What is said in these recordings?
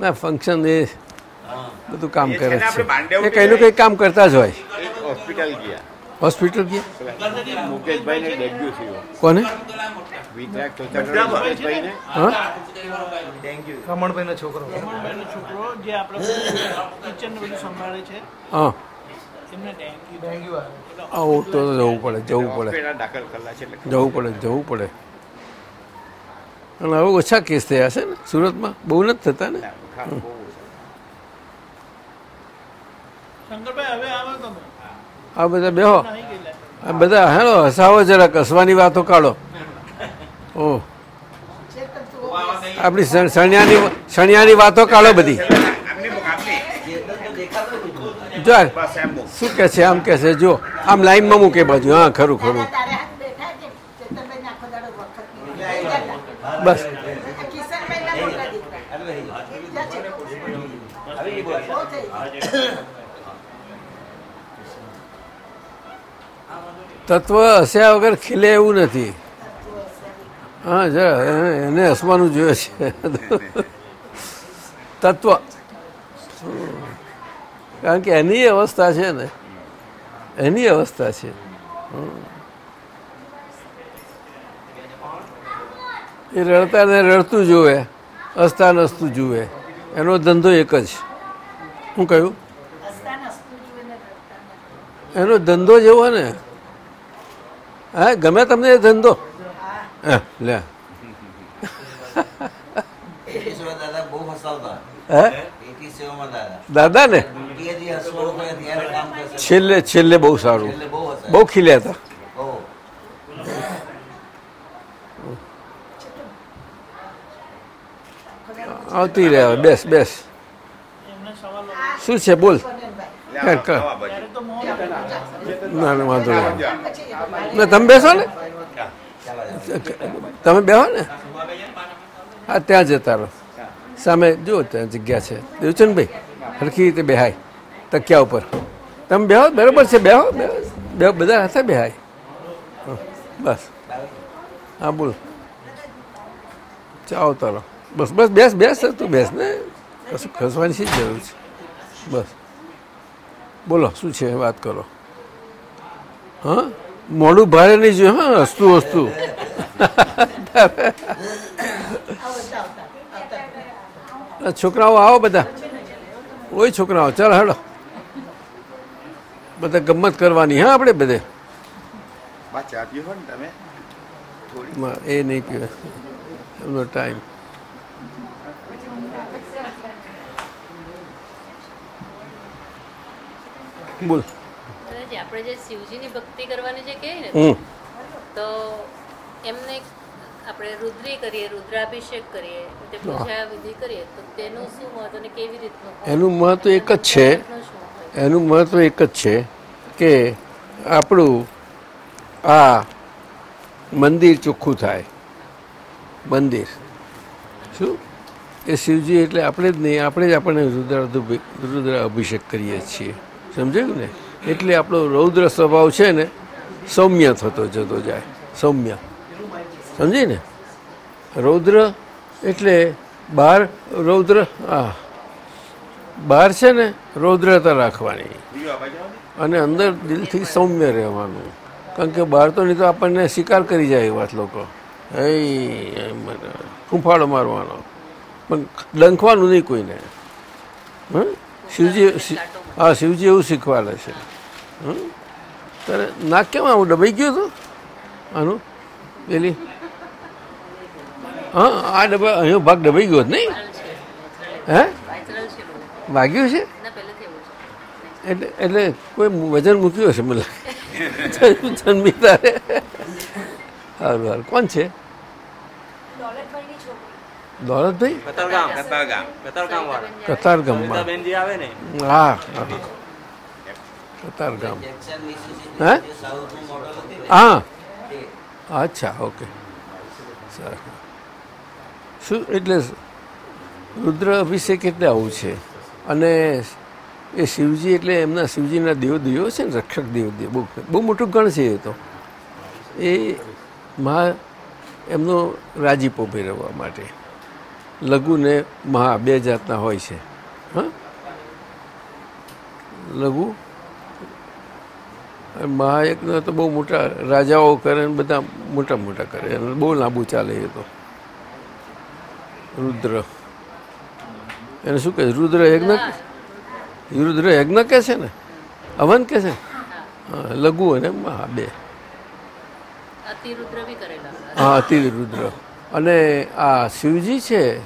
ના ફંક્શન એ બધું કામ કરે છે. છે એ કંઈ નું કંઈ કામ કરતા જ હોય. હોસ્પિટલ ગયા. હોસ્પિટલ ગયા? મુકેશભાઈને ડેન્ગ્યુ થયું. કોને? હા? છોકરો. છોકરો જે કિચન બધું સંભાળે છે. હા. આવે. તો જવું પડે જવું પડે. જવું પડે જવું પડે. અને હવે ઓછા કેસ થયા છે ને સુરતમાં? બહુ નથી થતા ને. ખા- બહુ ઓછા. શંકરભાઈ હવે આવો તમે. આ બધા બેહો. આ બધા હેલો હસાવો જરા કસવાની વાતો કાઢો. ઓ. આપણી શણિયાની સણિયાની સણિયાની વાતો કાઢો બધી. જો. શું કે છે આમ કે છે જો આમ લાઈનમાં મૂકે બાજુ હા ખરું ખરું. તારે હાથ બેઠા છે. ચેતનભાઈને આખો દાડો વખત નહીં. બસ આ કિશનભાઈના મોટા દીકરા. ક્યાં છે? બહુ થઈ ગયું. તત્વ હસ્યા વગર ખીલે એવું નથી. હા જરા એને- હસવાનું જોઈએ છે. તત્વ. કારણ કે એની અવસ્થા છે ને એની અવસ્થા છે. એ રડતા ને રડતું જુએ હસતા નસતું જુએ એનો ધંધો એક જ. શું કહ્યું. એનો ધંધો જેવો ને હા ગમે તમને એ ધંધો. હા, લે. દાદા હે? દાદા. દાદા ને? છેલ્લે છેલ્લે બહુ સારું. બહુ ખીલ્યા હતા. આવતી રહ્યા હવે. બેસ. બેસ શું છે બોલ. ના ના વાંધો. ના તમે બેસો ને? તમે બેહો ને? હા ત્યાં જતા રહો સામે જુઓ ત્યાં જગ્યા છે. દેવચંદભાઈ હરખી રીતે બેહાય. તકિયા ઉપર. તમે બેહો બરાબર છે બેહો બેહો. બેહો બધા હતા બેહાય. હા, બસ. હા બોલ. ચાલો તારો. બસ બસ બેસ બેસ તું બેસ ને. કશું ખસવાની શી જરૂર છે? બસ. બોલો શું છે વાત કરો. હા? મોડું ભારે નહીં જોયું હા? હસતું હસતું. છોકરાઓ આવો બધા. ઓય છોકરાઓ ચાલ હેડો. બધા ગમત કરવાની હા આપણે બધે? એ નહીં પીવે. એમનો ટાઈમ બોલ. આપણે જે શિવજીની ભક્તિ કરવાની જે કહે ને તો એમને આપણે રુદ્રી કરીએ રુદ્રાભિષેક કરીએ તે પૂજા વિધિ કરીએ તો તેનું શું મહત્વ અને કેવી રીતનું એનું મહત્વ એક જ છે એનું મહત્વ એક જ છે કે આપણું આ મંદિર ચોખ્ખું થાય. મંદિર. શું? એ શિવજી એટલે આપણે જ નહીં આપણે જ આપણને રુદ્ર રુદ્ર અભિષેક કરીએ છીએ. સમજાયું ને? એટલે આપણો રૌદ્ર સ્વભાવ છે ને, સૌમ્ય થતો જતો જાય, સૌમ્ય. સમજી ને? રૌદ્ર એટલે બહાર રૌદ્ર હા બહાર છે ને, રૌદ્રતા રાખવાની. અને અંદર દિલથી સૌમ્ય રહેવાનું. કારણ કે બહાર તો નહીં તો આપણને શિકાર કરી જાય એવા વાત લોકો. એ ફૂંફાળો મારવાનો. પણ ડંખવાનું નહીં કોઈને. હં? શિવજી હા શિવજી એવું શીખવાડે છે. હં તારે નાક કેમ આવું? ડબાઈ ગયું હતું? આનું? પેલી? હા આ ડબા અહીંયા ભાગ ડબાઈ ગયો નહીં? હે? વાગ્યું છે? એટલે એટલે કોઈ વજન મૂક્યું હશે મને? જન્મી તારે. સારું સારું કોણ છે? દોલતભાઈ? કતારગામ. કતારગામ. કતારગામ કતારગામમાં હા કતારગામ. હે? હા. અચ્છા ઓકે. શું એટલે રુદ્ર અભિષેક એટલે આવું છે? અને એ શિવજી એટલે એમના શિવજીના દેવ દેવો છે ને રક્ષક દેવ દેવ બહુ બહુ મોટું ગણ છે એ તો. એ મા એમનો રાજીપો ભેરવવા માટે. લઘુ ને મહા બે જાતના હોય છે. હા? લઘુ? મહાયજ્ઞ તો બહુ મોટા રાજાઓ કરે ને બધા મોટા મોટા કરે. અને બહુ લાંબુ ચાલે એ તો. રુદ્ર. એને શું કહે? રુદ્ર યજ્ઞ? રુદ્ર યજ્ઞ કે છે ને? હવન કે છે? હા લઘુ અને મહા બે. અતિરુદ્ર હા અતિ રુદ્ર અને આ શિવજી છે,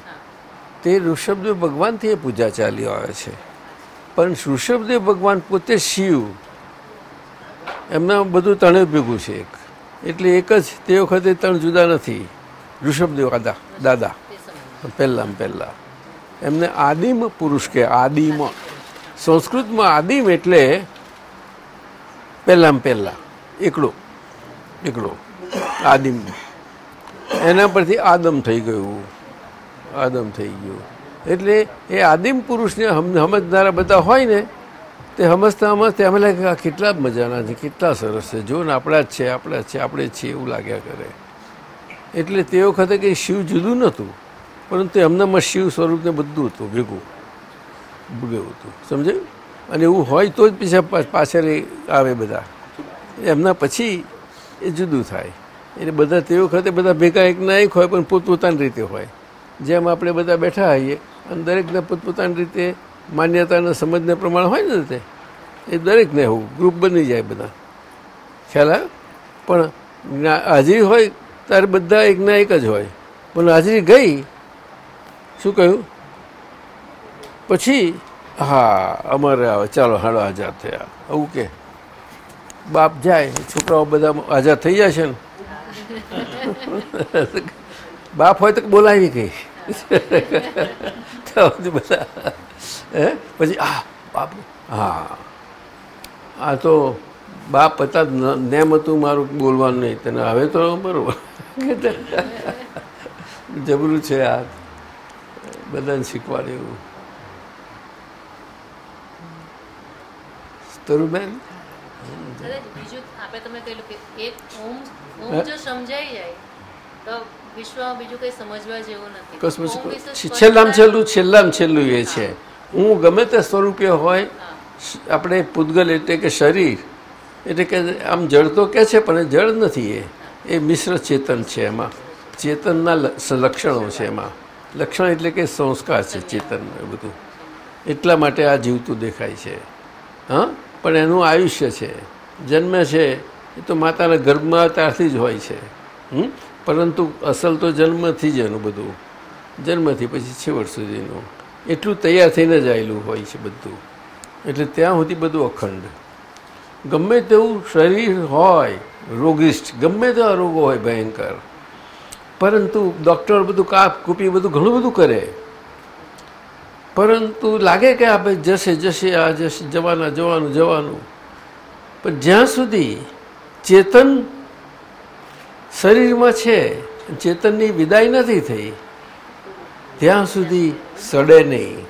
તે ઋષભદેવ ભગવાનથી એ પૂજા ચાલી આવે છે. પણ ઋષભદેવ ભગવાન પોતે શિવ. એમના બધું ત્રણે ભેગું છે એક. એટલે એક જ તે વખતે ત્રણ જુદા નથી. ઋષભદેવ દાદા દાદા. પહેલાં પહેલાં. એમને આદિમ પુરુષ કે આદિમ. સંસ્કૃતમાં આદિમ એટલે પહેલાં પહેલાં. એકડો. એકડો. આદિમ. એના પરથી આદમ થઈ ગયું. આદમ થઈ ગયું. એટલે એ આદિમ પુરુષને સમજનારા બધા હોય ને, તે સમજતા સમજતે અમે લાગે આ કેટલા મજાના છે, કેટલા સરસ છે. જો ને આપણા જ છે, આપણા જ છે, આપણે જ છીએ એવું લાગ્યા કરે. એટલે તે વખતે કંઈ શિવ જુદું નહોતું, પરંતુ એમનામાં શિવ સ્વરૂપને બધું હતું, ભેગું. ભેગું હતું. સમજાયું? અને એવું હોય તો જ પીછા પાછળ આવે બધા. એમના પછી એ જુદું થાય. એટલે બધા તે વખતે બધા ભેગા એક ના એક હોય, પણ પોતપોતાની રીતે હોય. જેમ આપણે બધા બેઠા હોઈએ, અને દરેકને પોતપોતાની રીતે માન્યતાના સમજને પ્રમાણે હોય ને તે, એ દરેકને એવું ગ્રુપ બની જાય બધા. ખ્યાલ પણ હાજરી હોય ત્યારે બધા એકના એક જ હોય. પણ હાજરી ગઈ, શું કહ્યું? પછી, હા, અમારે આવે, ચાલો હાડો આઝાદ થયા. આવું કે. બાપ જાય, છોકરાઓ બધા આઝાદ થઈ છે ને? બાપ હોય તો બોલાવી કઈ બધા હે? પછી, આ, બાપ, હા. આ તો બાપ હતા, નેમ હતું મારું બોલવાનું નહીં. તને હવે તો બરોબર. જબરું છે આ. બધાને શીખવાડે એવું. તરુબેન? બીજું આપણે તમે કહેલું કે એક ઓમ છેલ્લામાં છેલ્લું છેલ્લામાં છેલ્લું એ છે. હું. ગમે તે સ્વરૂપે હોય આપણે પૂતગલ એટલે કે શરીર એટલે કે આમ જળ તો કે છે પણ એ જળ નથી એ. એ મિશ્ર ચેતન છે એમાં. ચેતનના લક્ષણો છે એમાં. લક્ષણ એટલે કે સંસ્કાર છે ચેતન એ બધું. એટલા માટે આ જીવતું દેખાય છે. હા? પણ એનું આયુષ્ય છે. જન્મે છે. એ તો માતાના ગર્ભમાં ત્યારથી જ હોય છે? પરંતુ અસલ તો જન્મથી જ એનું બધું. જન્મથી પછી છેવટ સુધીનું. એટલું તૈયાર થઈને જ આવેલું હોય છે બધું. એટલે ત્યાં સુધી બધું અખંડ. ગમે તેવું શરીર હોય રોગિષ્ઠ ગમે તેવા રોગો હોય ભયંકર. પરંતુ ડૉક્ટર બધું કાપ, કૂપી બધું ઘણું બધું કરે. પરંતુ લાગે કે આ ભાઈ જશે જશે, આ જશે, જવાના, જવાનું જવાનું. પણ જ્યાં સુધી ચેતન શરીરમાં છે. ચેતનની વિદાય નથી થઈ. ત્યાં સુધી સડે નહીં.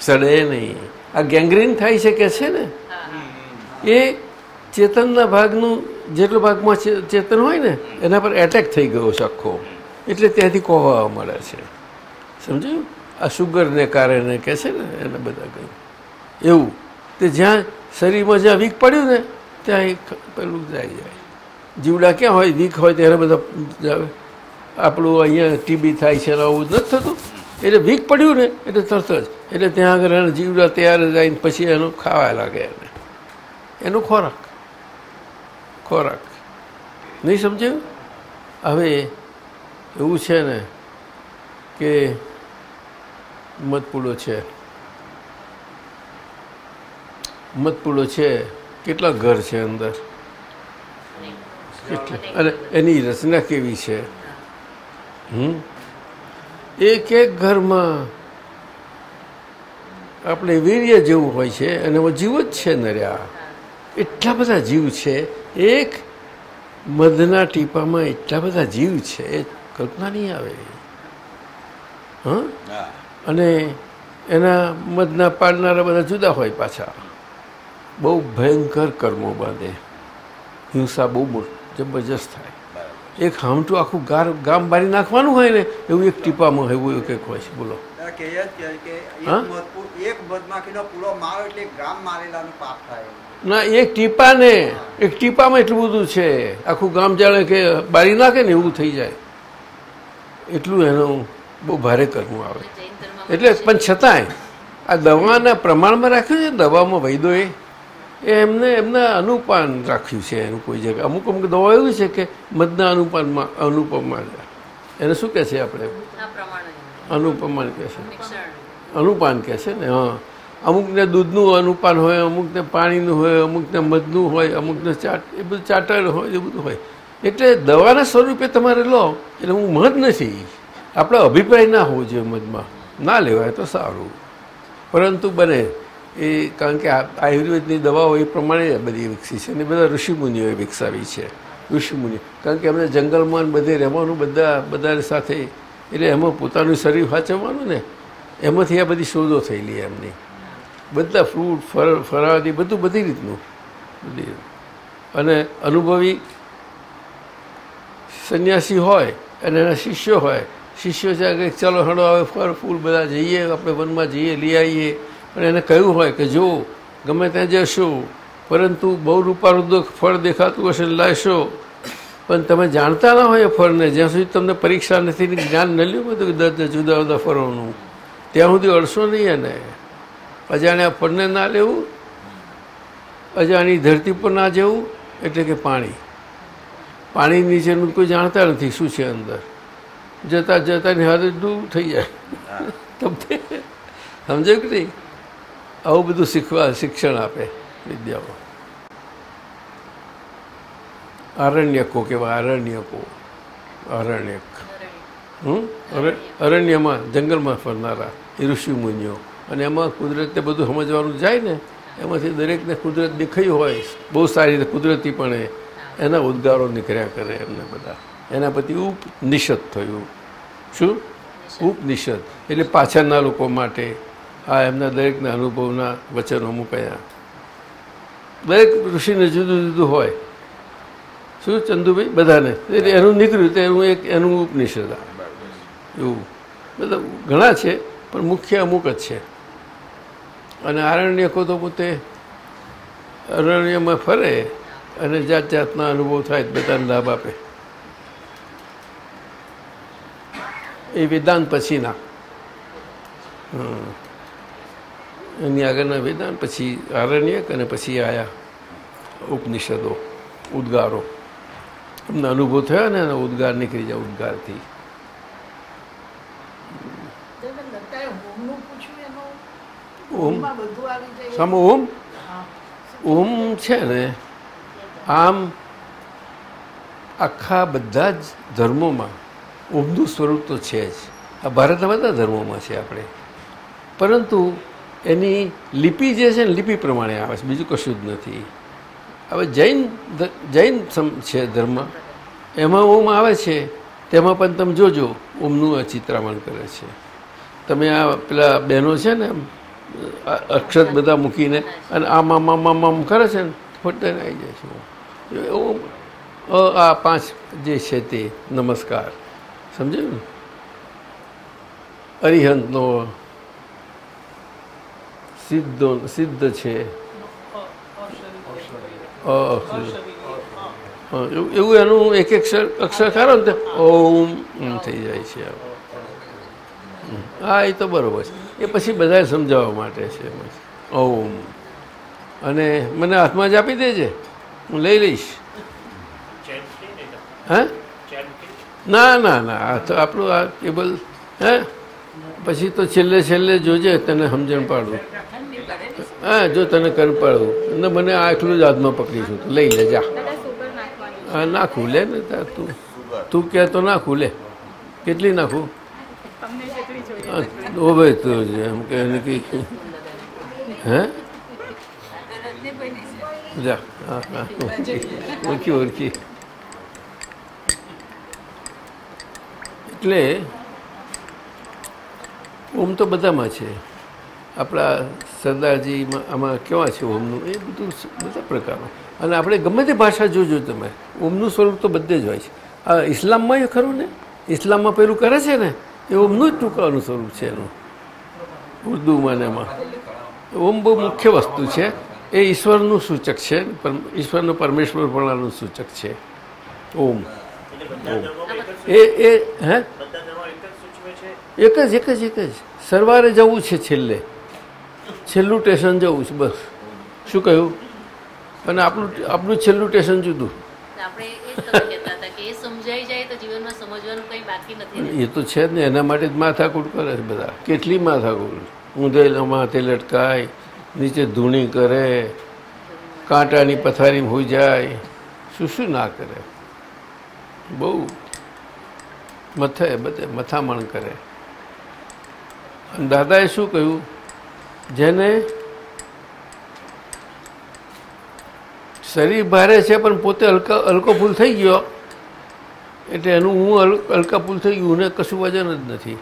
સડે નહીં. આ ગેંગ્રીન થાય છે કે છે ને? એ ચેતનના ભાગનું જેટલો ભાગમાં ચેતન હોય ને, એના પર એટેક થઈ ગયો છે આખો. એટલે ત્યાંથી કોહવા મળે છે. સમજ્યું? આ શુગરને કારણે કે છે ને, એને બધા કંઈ. એવું. તે જ્યાં શરીરમાં જ્યાં વીક પડ્યું ને, ત્યાં એ પેલું જાય જાય. જીવડા ક્યાં હોય? વીક હોય ત્યારે બધા. આપણું અહીંયા ટીબી થાય છે આવું નથી થતું. એટલે વીક પડ્યું ને, એટલે તરત જ. એટલે ત્યાં આગળ એને જીવડા તૈયાર જાય પછી એનું ખાવા લાગે એને. એનો ખોરાક. ખોરાક. નહીં સમજાયું? હવે એવું છે ને કે મતપુડો છે. મતપુડો છે. કેટલા ઘર છે અંદર? અને એની રચના કેવી છે? હમ? એક એક ઘરમાં આપણે વીર્ય જેવું હોય છે અને એમાં જીવ જ છે નર્યા. એટલા બધા જીવ છે. એક મધના ટીપામાં એટલા બધા જીવ છે એ કલ્પના નહીં આવે. હા? હા અને એના મધના પાડનારા બધા જુદા હોય પાછા. બહુ ભયંકર કર્મો બાંધે. હિંસા બહુ મોટ જબરજસ્ત થાય. એક હામટું આખું ગાર ગામ બારી નાખવાનું હોય ને એવું એક ટીપામાં એવું એવું કંઈક હોય છે. બોલો. એ? ને એક મધમાખીનો પૂરો મારો એટલે એક ગામ મારેલાનું પાપ થાય. ના એક ટીપાને એક ટીપામાં એટલું બધું છે. આખું ગામ જાણે કે બારી નાખે ને એવું થઈ જાય. એટલું એનું બહુ ભારે કરવું આવે. એટલે પણ છતાંય આ દવાના પ્રમાણમાં રાખ્યું છે દવામાં વૈદોએ? એ એમને એમના અનુપાન રાખ્યું છે એનું કોઈ જગ્યાએ અમુક અમુક દવા એવી છે કે મધના અનુપાનમાં અનુપમમાં એને શું કહે છે આપણે? અનુપમાન કહે છે. અનુપાન કહે છે ને? હા. અમુકને દૂધનું અનુપાન હોય અમુકને પાણીનું હોય અમુકને મધનું હોય અમુકને ચાટ એ બધું ચાટર હોય એ બધું હોય. એટલે દવાના સ્વરૂપે તમારે લો એટલે હું મધ નથી. આપણો અભિપ્રાય ના હોવો જોઈએ મધમાં. ના લેવાય તો સારું. પરંતુ બને એ કારણ કે આયુર્વેદની દવાઓ એ પ્રમાણે બધી વિકસી છે અને બધા ઋષિમુનિઓએ વિકસાવી છે. ઋષિમુનિ કારણ કે એમને જંગલમાં બધે રહેવાનું બધા બધા સાથે, એટલે એમાં પોતાનું શરીર વાંચવવાનું ને, એમાંથી આ બધી શોધો થયેલી એમની. બધા ફ્રૂટ, ફળ ફરાદી બધું બધી રીતનું. બધી. અને અનુભવી સંન્યાસી હોય અને એના શિષ્યો હોય, શિષ્યો છે કે ચલો હણો હવે ફળ, ફૂલ બધા જઈએ, આપણે વનમાં જઈએ, લઈ આવીએ. પણ એને કહ્યું હોય કે જો ગમે ત્યાં જશો પરંતુ બહુ રૂપારુદ્ધ ફળ દેખાતું હશે લાવશો પણ તમે જાણતા ના હોય એ ફળને જ્યાં સુધી તમને પરીક્ષા નથી જ્ઞાન ન લ્યું બધું દર્દ જુદા જુદા ફળોનું. ત્યાં સુધી અડશો નહીં એને. અજાણ્યા ફળને ના લેવું અજાણી ધરતી પર ના જવું એટલે કે પાણી. પાણી નીચેનું કોઈ જાણતા નથી શું છે અંદર. જતા જતાં હાથે ડૂબ થઈ જાય. તમને સમજાયું કે નહીં? આવું બધું શીખવા, શિક્ષણ આપે વિદ્યાઓ આરણ્યકો કેવા આરણ્યકો આરણ્યક અરણ્યમાં, જંગલમાં ફરનારા ઋષિ મુનિઓ અને એમાં કુદરતે બધું સમજવાનું જાય ને, એમાંથી દરેકને કુદરત દેખાયું હોય, બહુ સારી રીતે કુદરતીપણે એના ઉદ્ગારો નીકળ્યા કરે એમને બધા. એના પછી ઉપનિષદ થયું. શું? ઉપનિષદ. એટલે પાછળના લોકો માટે આ એમના દરેકના અનુભવના વચનો મૂકાયા. દરેક ઋષિને જુદું જુદું હોય. શું ચંદુભાઈ? બધાને. એટલે એનું નીકળ્યું તો એનું એક એનું ઉપનિષદ એવું. મતલબ ઘણા છે, પણ મુખ્ય અમુક જ છે. અને આરણ્યકો તો પોતે અરણ્યમાં ફરે અને જાત જાતના અનુભવ થાય બધાને લાભ આપે. એ વેદાંત પછીના. હમ. એની આગળના વેદાંત પછી આરણ્યક અને પછી આયા ઉપનિષદો ઉદ્ગારો. એમના અનુભવ થયા ને એના ઉદ્ગાર નીકળી જાય ઉદ્ગારથી. ઓમ? સામો ઓમ? ઓમ છે ને આમ આખા બધા જ ધર્મોમાં ઓમનું સ્વરૂપ તો છે જ. આ ભારતના બધા ધર્મોમાં છે આપણે. પરંતુ એની લિપિ જે છે ને, લિપિ પ્રમાણે આવે છે, બીજું કશું જ નથી. હવે જૈન જૈન છે ધર્મ, એમાં ઓમ આવે છે, તેમાં પણ તમે જોજો, ઓમનું આ ચિત્રામણ કરે છે. તમે આ પેલા બહેનો છે ને અક્ષર બધા મૂકીને, અને આમ આમ આમ આમ આમ કરે છે ને, ફટાને આવી જાય છે. ઓમ આ પાંચ જે છે તે, નમસ્કાર. સમજાયું ને? અરિહંતનો સિદ્ધો સિદ્ધ છે. એવું એનું એક એક અક્ષર ખરો ને ઓમ થઈ જાય છે. હા એ તો બરોબર છે. એ પછી બધાએ સમજાવવા માટે છે ઓમ. અને મને હાથમાં જ આપી દેજે. હું લઈ લઈશ. હે? ના ના ના આ તો આપણું આ કેબલ હે? પછી તો છેલ્લે છેલ્લે જોજે તને સમજણ પાડું. હા જો તને કર પાડું. અને મને આ એટલું જ હાથમાં પકડીશું તું. લઈ લે જા. હા નાખું લે ને તું તું. કહે તો નાખું લે. કેટલી નાખું? ઓ ભાઈ તો એમ કે એને કંઈ હે? જા હા હા. ઓળખી ઓળખી. એટલે ઓમ તો બધામાં છે. આપણા સરદારજીમાં આમાં કેવા છે ઓમનું? એ બધું બધા પ્રકારનું. અને આપણે ગમે તે ભાષા જોજો તમે ઓમનું સ્વરૂપ તો બધે જ હોય છે. આ ઇસ્લામમાં એ ખરું ને? ઇસ્લામમાં પેલું કરે છે ને એ ઓમનું જ ટૂંકાનું સ્વરૂપ છે એનું. ઉર્દુમાં ને એમાં. ઓમ બહુ મુખ્ય વસ્તુ છે. એ ઈશ્વરનું સૂચક છે ઈશ્વરનો પરમેશ્વર ભણાનું સૂચક છે. ઓમ. એ એ હે? એક જ એક જ એક જ. સરવારે જવું છે છેલ્લે. છેલ્લું સ્ટેશન જવું છે બસ. શું કહ્યું? અને આપણું આપણું છેલ્લું સ્ટેશન જુદું. એ તો છે જ ને એના માટે જ માથાકૂટ કરે છે બધા. કેટલી માથાકૂટ? ઊંધે માથે લટકાય નીચે ધૂણી કરે કાંટાની પથારી હોઈ જાય. શું શું ના કરે? બહુ મથે બધે મથામણ કરે. દાદાએ શું કહ્યું? જેને શરીર ભારે છે, પણ પોતે હલકા, હલકો ફૂલ થઈ ગયો, એટલે એનું હું હલ- હલકા ફૂલ થઈ ગયું ને કશું વજન જ નથી.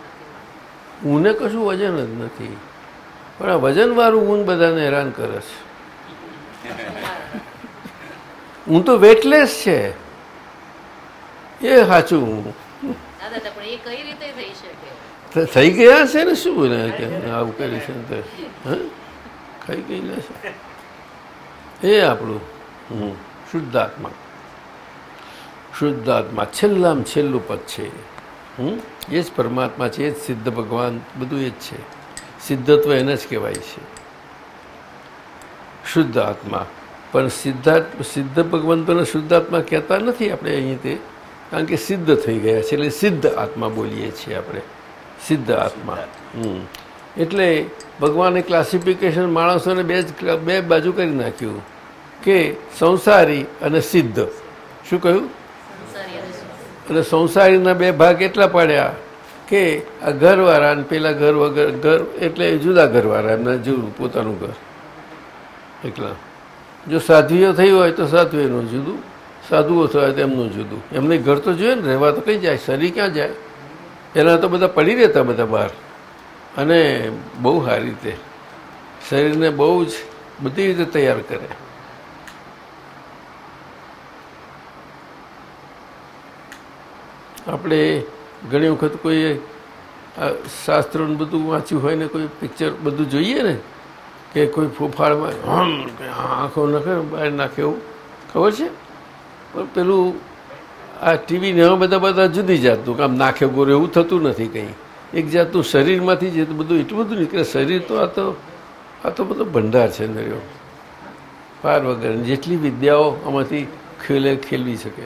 ઊને કશું વજન જ નથી. પણ આ વજનવાળું ઊન બધાને હેરાન કરે છે. હું તો વેટલેસ છે. એ સાચું. હું કઈ રીતે થઈ ગયા છે ને શું કે આવું કરી છે ને હં? ખાઈ ગયેલા છે. એ આપણું. હમ, શુદ્ધાત્મા. શુદ્ધાત્મા. છેલ્લામાં છેલ્લું પદ છે. હમ? એ જ પરમાત્મા છે એ જ સિદ્ધ ભગવાન બધું એ જ છે. સિદ્ધત્વ એને જ કહેવાય છે. શુદ્ધ આત્મા પણ સિદ્ધાત્મ સિદ્ધ ભગવંતોને શુદ્ધાત્મા કહેતા નથી આપણે અહીં તે. કારણ કે સિદ્ધ થઈ ગયા છે એટલે સિદ્ધ આત્મા બોલીએ છીએ આપણે. સિદ્ધ આત્મા. એટલે ભગવાને ક્લાસિફિકેશન માણસોને બે જ બે બાજુ કરી નાખ્યું કે સંસારી અને સિદ્ધ. શું કહ્યું? અને સંસારીના બે ભાગ એટલા પાડ્યા કે આ ઘરવાળા અને પેલા ઘર વગર, ઘર એટલે જુદા ઘરવાળા, એમના જુદું પોતાનું ઘર. એકલા જો સાધ્વીઓ થઈ હોય તો સાધ્વીનું જુદું, સાધુઓ થયા તો એમનું જુદું. એમને ઘર તો જોઈએ ને, રહેવા તો કંઈ જાય, શરીર ક્યાં જાય? પહેલાં તો બધા પડી રહેતા બધા બહાર. અને બહુ સારી રીતે. શરીરને બહુ જ બધી રીતે તૈયાર કરે. આપણે ઘણી વખત કોઈ શાસ્ત્રોનું બધું વાંચ્યું હોય ને કોઈ પિક્ચર બધું જોઈએ ને, કે કોઈ ફૂફાળમાં આંખો નાખે બહાર નાખે એવું. ખબર છે? પણ પેલું આ ટીવી ને બધા બધા જુદી જાતનું કામ નાખે ગોરે એવું થતું નથી કંઈ. એક જાતનું શરીરમાંથી જે બધું એટલું બધું નીકળે, શરીર તો આ તો આ તો બધો ભંડાર છે નર્યો પાર વગર જેટલી વિદ્યાઓ આમાંથી ખેલે ખેલવી શકે.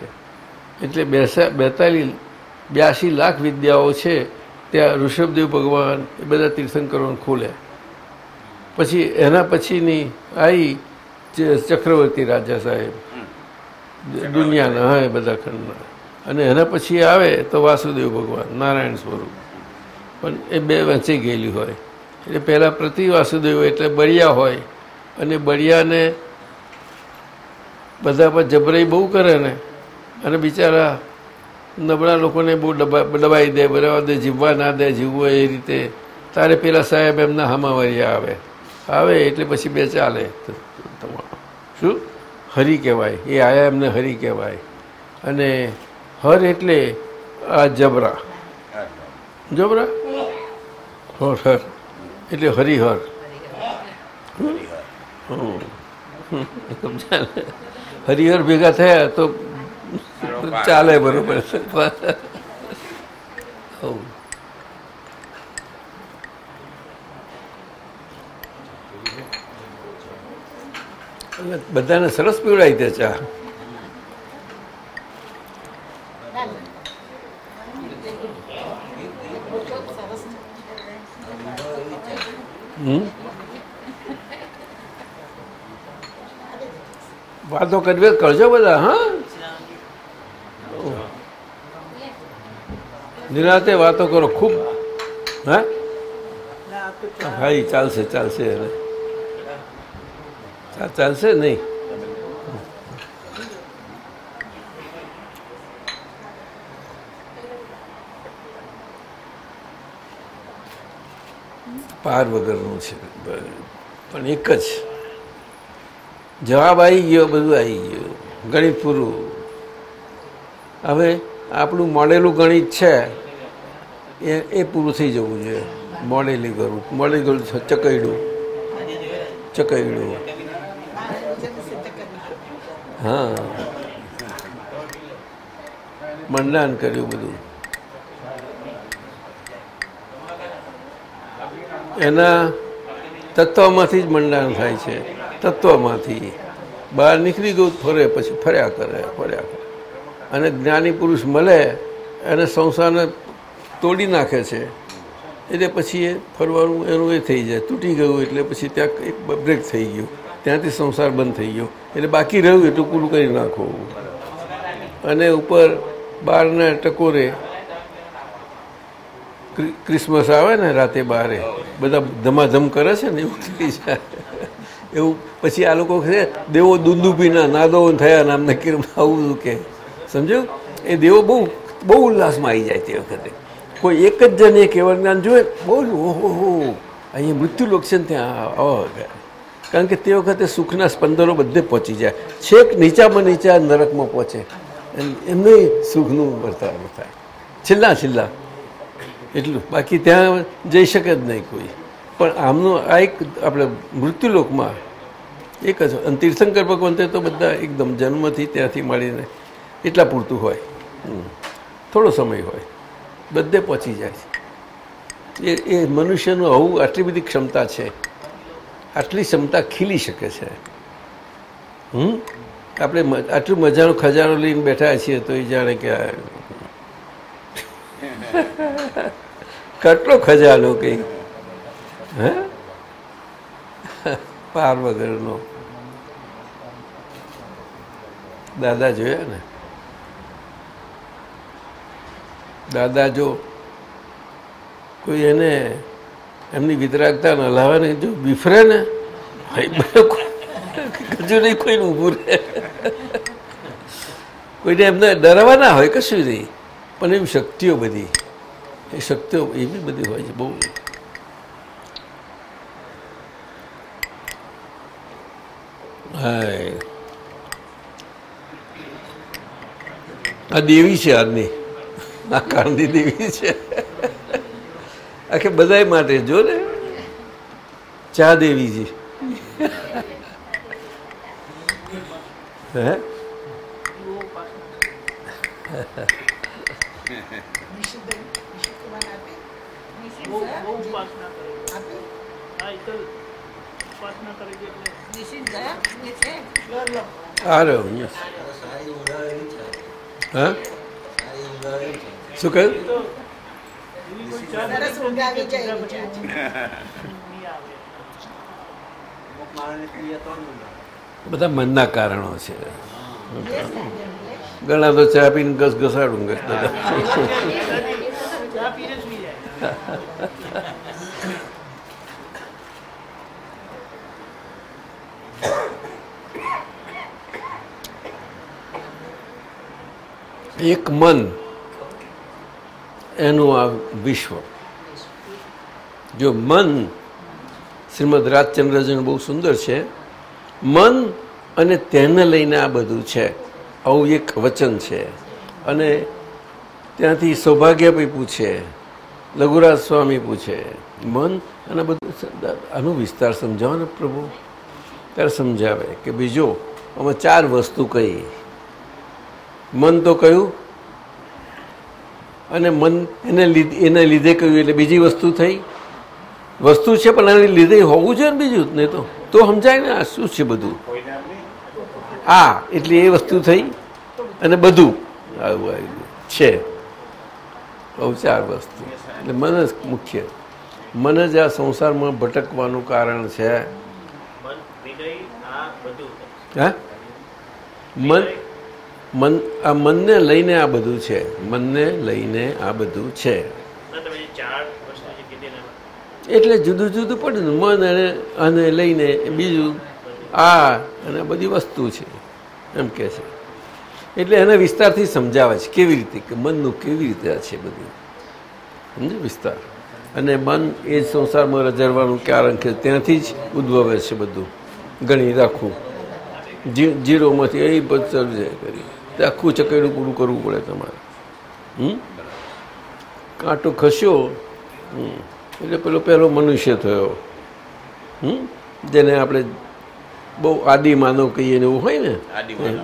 એટલે બેસા બેતાલીસ બ્યાસી લાખ વિદ્યાઓ છે, ત્યાં ઋષભદેવ ભગવાન એ બધા તીર્થંકરોને ખોલે પછી એના પછીની આવી ચક્રવર્તી રાજા સાહેબ દુનિયાના હા બધા ખંડના અને એના પછી આવે તો વાસુદેવ ભગવાન, નારાયણ સ્વરૂપ. પણ એ બે વાંચી ગયેલી હોય. એટલે પહેલાં પ્રતિ વાસુદેવ એટલે બળિયા હોય. અને બળિયાને બધા પર જબરાઈ બહુ કરે ને. અને બિચારા નબળા લોકોને બહુ દબા દબાઈ દે બરાબર દે, જીવવા ના દે, જીવવું એ રીતે. તારે પેલા સાહેબ એમના હામાવારિયા આવે. આવે એટલે પછી બે ચાલે. તમારું. શું? હરી કહેવાય, એ આયા એમને હરી કહેવાય અને હર એટલે આ જબરા જબરા હર હર એટલે હરિહર? હરિહર ભેગા થયા તો ચાલે બરોબર હઉ. બધાને સરસ પીવડાવી દે ચા. વાતો કરવી કરજો બધા, હા? નિરાતે વાતો કરો, ખૂબ, હા? હા ચાલશે ચાલશે ચા ચાલશે નહીં. પાર વગરનું છે. પણ એક જ. જવાબ આવી ગયો, બધું આવી ગયું. ગણિત પૂરું. હવે આપણું મોડેલું ગણિત છે, એ એ પૂરું થઈ જવું જોઈએ. મોડેલી કરવું મોડેલી કરવું ચકૈડું ચકૈડું હા. મંડાન કર્યું બધું. એના તત્વમાંથી જ મંડાણ થાય છે. તત્વમાંથી. બહાર નીકળી ગયું, ફરે પછી ફર્યા કરે ફર્યા કરે. અને જ્ઞાની પુરુષ મળે, એને સંસારને તોડી નાખે છે. એટલે પછી એ ફરવાનું એનું એ થઈ જાય. તૂટી ગયું એટલે પછી ત્યાં એક બ્રેક થઈ ગયું. ત્યાંથી સંસાર બંધ થઈ ગયો. એટલે બાકી રહ્યું એટલું પૂરું કરી નાખો. અને ઉપર બારના ટકોરે ક્રિસમસ આવે ને રાતે બારે, બધા ધમાધમ કરે છે ને એવું થઈ જાય. એવું પછી આ લોકો છે, દેવો દુંદુભીના નાદો થયા નામને કિરમ આવું કે? સમજ્યું? એ દેવો બહુ બહુ ઉલ્લાસમાં આવી જાય તે વખતે. કોઈ એક જ જણ એ કેવળ જ્ઞાન જોવે બહુ ઓહો અહીંયા મૃત્યુ લોક છે ને ત્યાં આવા કારણ કે તે વખતે સુખના સ્પંદનો બધે પહોંચી જાય. છેક નીચામાં નીચા નરકમાં પહોંચે. એમને સુખનું વર્તાવ થાય. છેલ્લા છેલ્લા. એટલું. બાકી ત્યાં જઈ શકે જ નહીં કોઈ. પણ આમનું આ એક આપણે મૃત્યુલોકમાં એક જ અને તીર્થંકર ભગવંતે તો બધા એકદમ જન્મથી ત્યાંથી મળીને એટલા પૂરતું હોય. થોડો સમય હોય. બધે પહોંચી જાય એ એ મનુષ્યનું આવું આટલી બધી ક્ષમતા છે. આટલી ક્ષમતા ખીલી શકે છે. હમ? આપણે આટલું મજાનો ખજાનો લઈને બેઠા છીએ તો એ જાણે કે કેટલો ખજાનો કંઈ? હે? પાર વગરનો. દાદા જોયા ને? દાદા જો કોઈ એને એમની વિતરાગતા હલાવે ને જો બિફરે ને હજુ નહીં કોઈને ઊભું રહે. કોઈને એમને ડરવા ના હોય કશું નહીં, પણ એવી શક્તિઓ બધી, એ શક્તિઓ એવી બધી હોય છે, બહુ. હાય. આ દેવી છે આજની. આ કાળની દેવી છે. આખે બધાય માટે જો ને? ચા દેવીજી હે? શું કહ્યું? બધા મનના કારણો છે. ઘણા તો ચા પીને ઘસ ઘસાડું ઘસ એક મન એનું આ વિશ્વ. જો મન શ્રીમદ રાજચંદ્રજીનું બહુ સુંદર છે, મન અને તેને લઈને આ બધું છે, આવું એક વચન છે. અને ત્યાંથી સૌભાગ્યભાઈ પૂછે, લઘુરાજ સ્વામી પૂછે, મન અને બધું આનું વિસ્તાર સમજાવો ને પ્રભુ. ત્યારે સમજાવે કે બીજો, આમાં ચાર વસ્તુ કઈ મન તો કયું અને મન એને લીધે એને લીધે કહ્યું એટલે બીજી વસ્તુ થઈ. વસ્તુ છે પણ એને લીધે હોવું જોઈએ ને બીજું નહીં તો તો સમજાય ને આ શું છે બધું? આ એટલે એ વસ્તુ થઈ અને બધું. આવું આવ્યું છે. બહુ ચાર વસ્તુ. એટલે મન જ મુખ્ય. મન જ આ સંસારમાં ભટકવાનું કારણ છે. હા? મન મન આ મનને લઈને આ બધું છે. મનને લઈને આ બધું છે. એટલે જુદું જુદું પડે ને મન અને અને લઈને બીજું આ અને બધી વસ્તુ છે. એમ કે છે. એટલે એને વિસ્તારથી સમજાવે છે કેવી રીતે કે મનનું કેવી રીતે છે બધું. સમજે વિસ્તાર? અને મન એ સંસારમાં રજરવાનું કારણ કે ત્યાંથી જ ઉદ્ભવે છે બધું. ગણી રાખવું જીરોમાંથી એ બધું છે કરી. તે આખું ચકેડું પૂરું કરવું પડે તમારે. હમ? કાંટો ખસ્યો. એટલે પેલો પહેલો મનુષ્ય થયો. હમ? જેને આપણે બહુ આદિ માનવ કહીએ ને એવું હોય ને.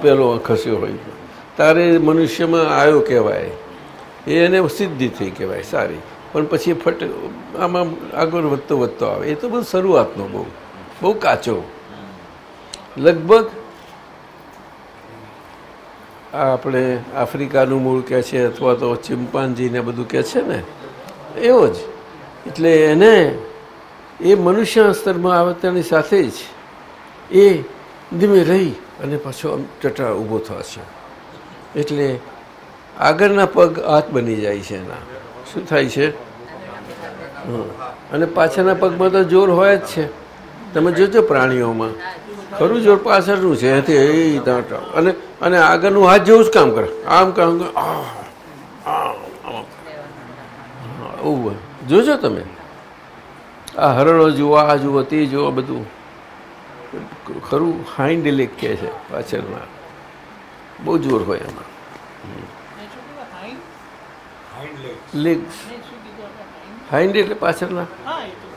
પેલો ખસ્યો હોય. તારે મનુષ્યમાં આવ્યો કહેવાય. એને સિદ્ધિ થઈ કહેવાય સારી. પણ પછી ફટ આમાં આગળ વધતો વધતો આવે. એ તો બહુ શરૂઆતનો બહુ. બહુ કાચો. લગભગ આપણે આફ્રિકાનું મૂળ કહે છે અથવા તો ચિમ્પાન્જીને બધું કહે છે ને? એવો જ. એટલે એને એ મનુષ્ય સ્તરમાં આવતાની સાથે જ એ ધીમે રહી અને પાછો આમ ટટા ઊભો થશે એટલે આગળના પગ હાથ બની જાય છે એના. શું થાય છે. અને પાછળના પગમાં તો જોર હોય જ છે. તમે જોજો પ્રાણીઓમાં. ખરું જોર પાછળનું છે એથી એ ત્યાં અને અને આગળનું હાથ જેવું જ કામ કરે. આમ કામ કરે. આ, આમ, આમ. હા, એવું હોય. જોજો તમે. આ હરણો જુઓ આ જુઓ તે જુઓ બધું. ખરું હાઇન્ડ લેક કહે છે પાછળના. બહુ જોર હોય એમાં. લેગ્સ હાઇન્ડ એટલે પાછળના હા એ તો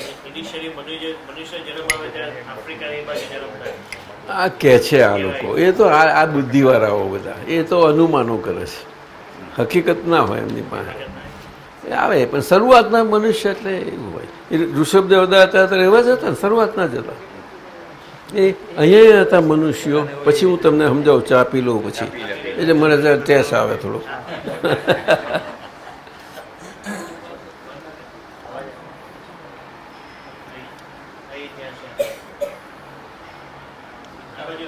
ઇનિશિયલી મનુષ્ય મનુષ્ય જન્મ આવે ત્યારે આફ્રિકાની બાજુ જન્મ થાય આ કહે છે આ લોકો? એ તો આ આ બુદ્ધિવાળાઓ બધા. એ તો અનુમાનો કરે છે. હકીકત ના હોય એમની પાસે. એ આવે પણ શરૂઆતના મનુષ્ય એટલે એવું હોય. એ ઋષભદેવ હતા તો એવા જ હતા શરૂઆતના જ હતા. એ અહીંયા હતા મનુષ્યો પછી હું તમને સમજાવું ચા પી લઉં પછી. એટલે મને ટેસ આવે થોડો અહીં ત્યાં છે આ બાજુ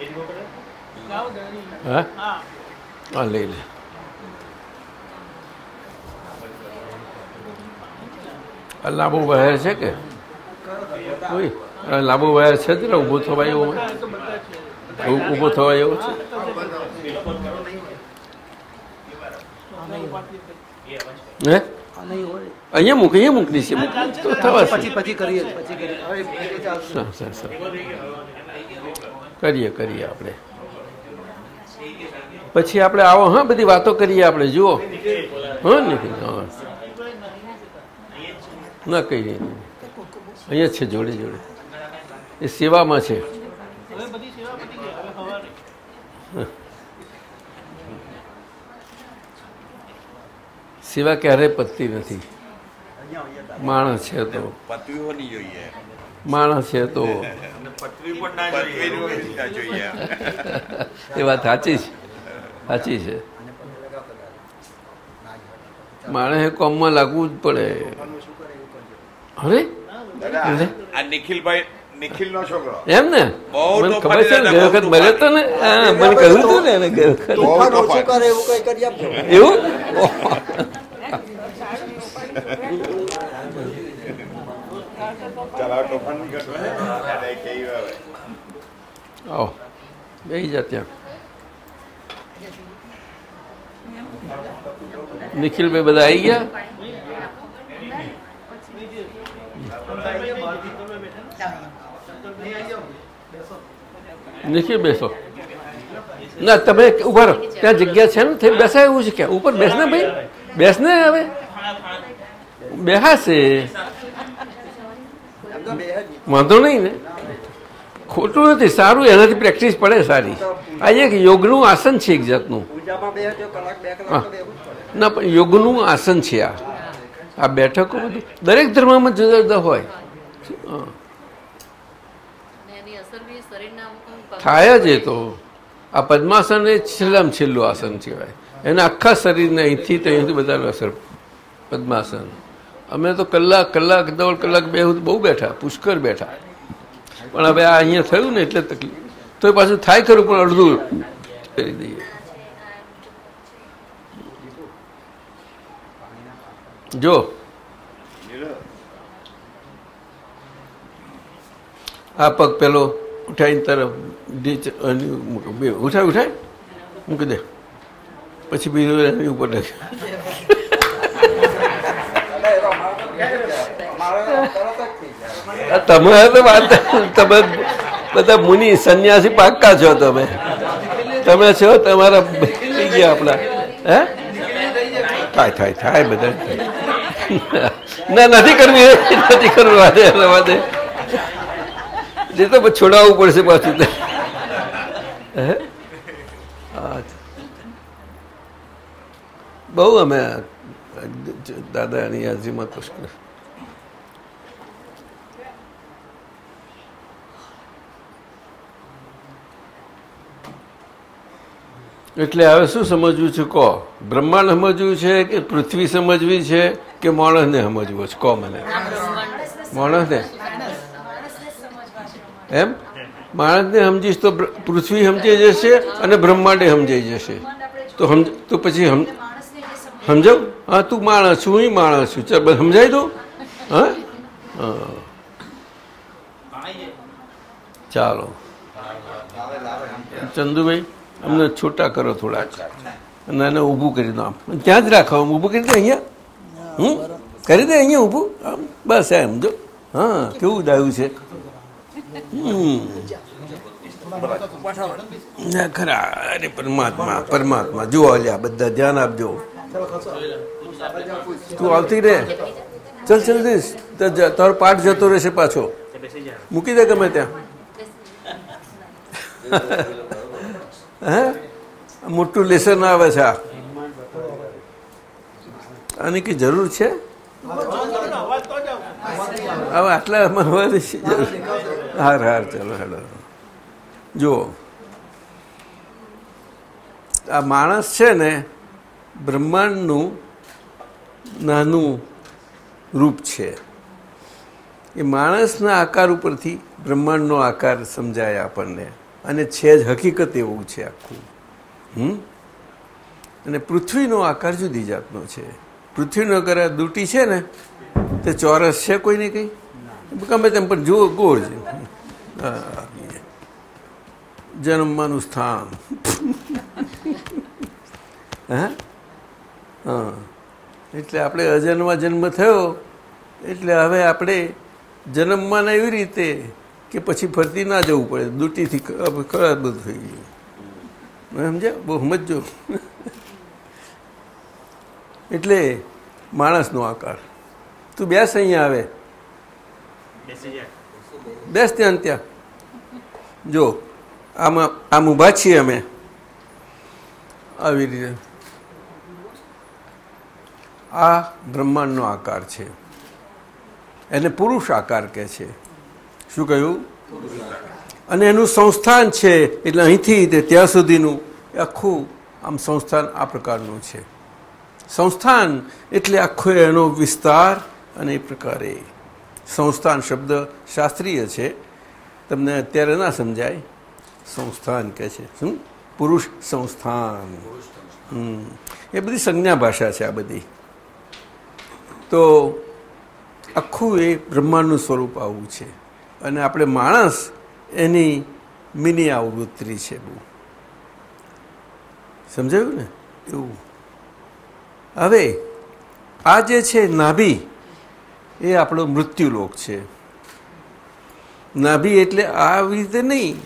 એ જ મોકલે? જાઓ દળી હા હા લઈ લે આ લાંબુ વાયર છે કે કોઈ લાંબુ વાયર છે જ ને ઊભો થવાય એવો ઊભો થવાય એવો છે હે અહીંયા મૂક અહીંયા મૂક તો થવાશે કરીએ કરીએ આપણે પછી આપણે આવો હા બધી વાતો કરીએ આપણે જુઓ. હા નિખિલ હા. ના કહીએ. અહીંયા છે જોડે જોડે. એ સેવામાં છે. સેવા ક્યારેય પતતી નથી? માણસ છે તો. માણસ છે તો. એ વાત સાચી છે. સાચી છે. માણસે કોમમાં લાગવું જ પડે. અરે? આ નિખિલભાઈ છોકરો. એમ ને? મને ખબર છે ને વખત મળ્યો તો ને? હા મને કહ્યું હતું એને એવું કઈ કરી એવું? આવો. બેસી જા ત્યાં. નિખિલભાઈ બધા આવી ગયા નિખિલ બેસો ના તમે ઊભા રહો ત્યાં જગ્યા છે ને થઈ બેસાય એવું છે કે ઉપર બેસને ભાઈ બેસને હવે બેહાશે વાંધો નહીં ને ખોટું નથી સારું એનાથી પ્રેક્ટિસ પડે સારી આ એક યોગનું આસન છે એક જાતનું. ના પણ યોગનું આસન છે આ. આ બેઠકો બધું દરેક ધર્મમાં જુદા જુદા હોય. થાય જ એ તો. આ પદ્માસન એ છેલ્લામાં છેલ્લું આસન કહેવાય. એના આખા શરીરને અહીંથી તો અહીંથી બધા અસર. પદ્માસન. અમે તો કલાક કલાક દોઢ કલાક બે બહુ બેઠા પુષ્કર બેઠા. પણ હવે આ અહીંયા થયું ને એટલે તકલીફ. તો એ પાછું થાય ખરું પણ અડધું કરી દઈએ. જો. આ પગ પેલો ઉઠાઈને તરફ ડીચ ઉઠાય ઉઠાય? મૂકી દે. પછી બીજું એની ઉપર નાખે. તમે તો વાત તમે બધા મુનિ સંન્યાસી પાક્કા છો તમે. તમે છો તમારા થઈ ગયા આપણા. હે? થાય થાય થાય બધા. ના નથી કરવી નથી કરવું વાદે રવા દે એ તો છોડાવવું પડશે પાછું. હે. બહુ અમે દાદાની હાજરીમાં પુષ્કર એટલે હવે શું સમજવું છે? કહો. બ્રહ્માંડ સમજવું છે કે પૃથ્વી સમજવી છે કે માણસને સમજવો છે? કહો મને. માણસને? એમ? માણસને સમજીશ તો પૃથ્વી સમજાઈ જશે અને બ્રહ્માંડે સમજાઈ જશે. તો સમજ તો પછી સમ સમજાવ? હા, તું માણસ છું, હું માણસ છું. ચાલ દઉં હા? હા. ચાલો. ચંદુભાઈ? અમને છૂટા કરો થોડાક અને એને ઊભું કરી દો આમ. ત્યાં જ રાખો આમ, ઊભું કરી દે અહીંયા. હમ? કરી દે અહીંયા ઊભું. આમ, બસ એમ, જો. હા, કેવું દાયું છે? ખરા. અરે, પરમાત્મા પરમાત્મા. જુઓ અલ્યા, બધા ધ્યાન આપજો. તું આવતી રે. ચલ ચલ દઈશ તો તારો પાઠ જતો રહેશે પાછો. મૂકી દે ગમે ત્યાં. હે? મોટું લેસન આવે છે આ. આની કઈ જરૂર છે? હવે આટલા મારવાની છે જરૂર? હાર હાર, ચાલો હેડો જુઓ. આ માણસ છે ને બ્રહ્માંડનું નાનું રૂપ છે. એ માણસના આકાર ઉપરથી બ્રહ્માંડનો આકાર સમજાય આપણને. અને છે જ હકીકત એવું છે આખું. હમ? અને પૃથ્વીનો આકાર જુદી જાતનો છે. પૃથ્વીનો આકાર દૂટી છે ને, તે ચોરસ છે કોઈને કંઈ? ગમે તેમ પણ જુઓ, ગોળ છે. જન્મવાનું સ્થાન. હે? હા. એટલે આપણે અજન્મા જન્મ થયો, એટલે હવે આપણે જન્મવાના એવી રીતે કે પછી ફરતી ના જવું પડે. દૂટીથી ખરાબ બધું થઈ ગયું સમજ્યા? બહુ સમજો એટલે માણસનો આકાર. તું બેસ અહીંયા આવે. બેસ ત્યાં ત્યાં. જો, આમાં, આમ ઊભા છીએ અમે. આવી રીતે. આ બ્રહ્માંડનો આકાર છે. એને પુરુષ આકાર કહે છે. શું કહ્યું? અને એનું સંસ્થાન છે, એટલે અહીંથી તે ત્યાં સુધીનું આખું આમ સંસ્થાન આ પ્રકારનું છે. સંસ્થાન એટલે આખો એનો વિસ્તાર અને એ પ્રકારે. સંસ્થાન શબ્દ શાસ્ત્રીય છે. તમને અત્યારે ના સમજાય. સંસ્થાન કહે છે. શું? પુરુષ સંસ્થાન. એ બધી સંજ્ઞા ભાષા છે આ બધી. તો આખું એ બ્રહ્માંડનું સ્વરૂપ આવું છે. અને આપણે માણસ એની મિની આવૃત્તિ છે બહુ. સમજાયું ને? એવું. હવે, આ જે છે નાભી, એ આપણો મૃત્યુલોક છે. નાભી એટલે આવી રીતે નહીં,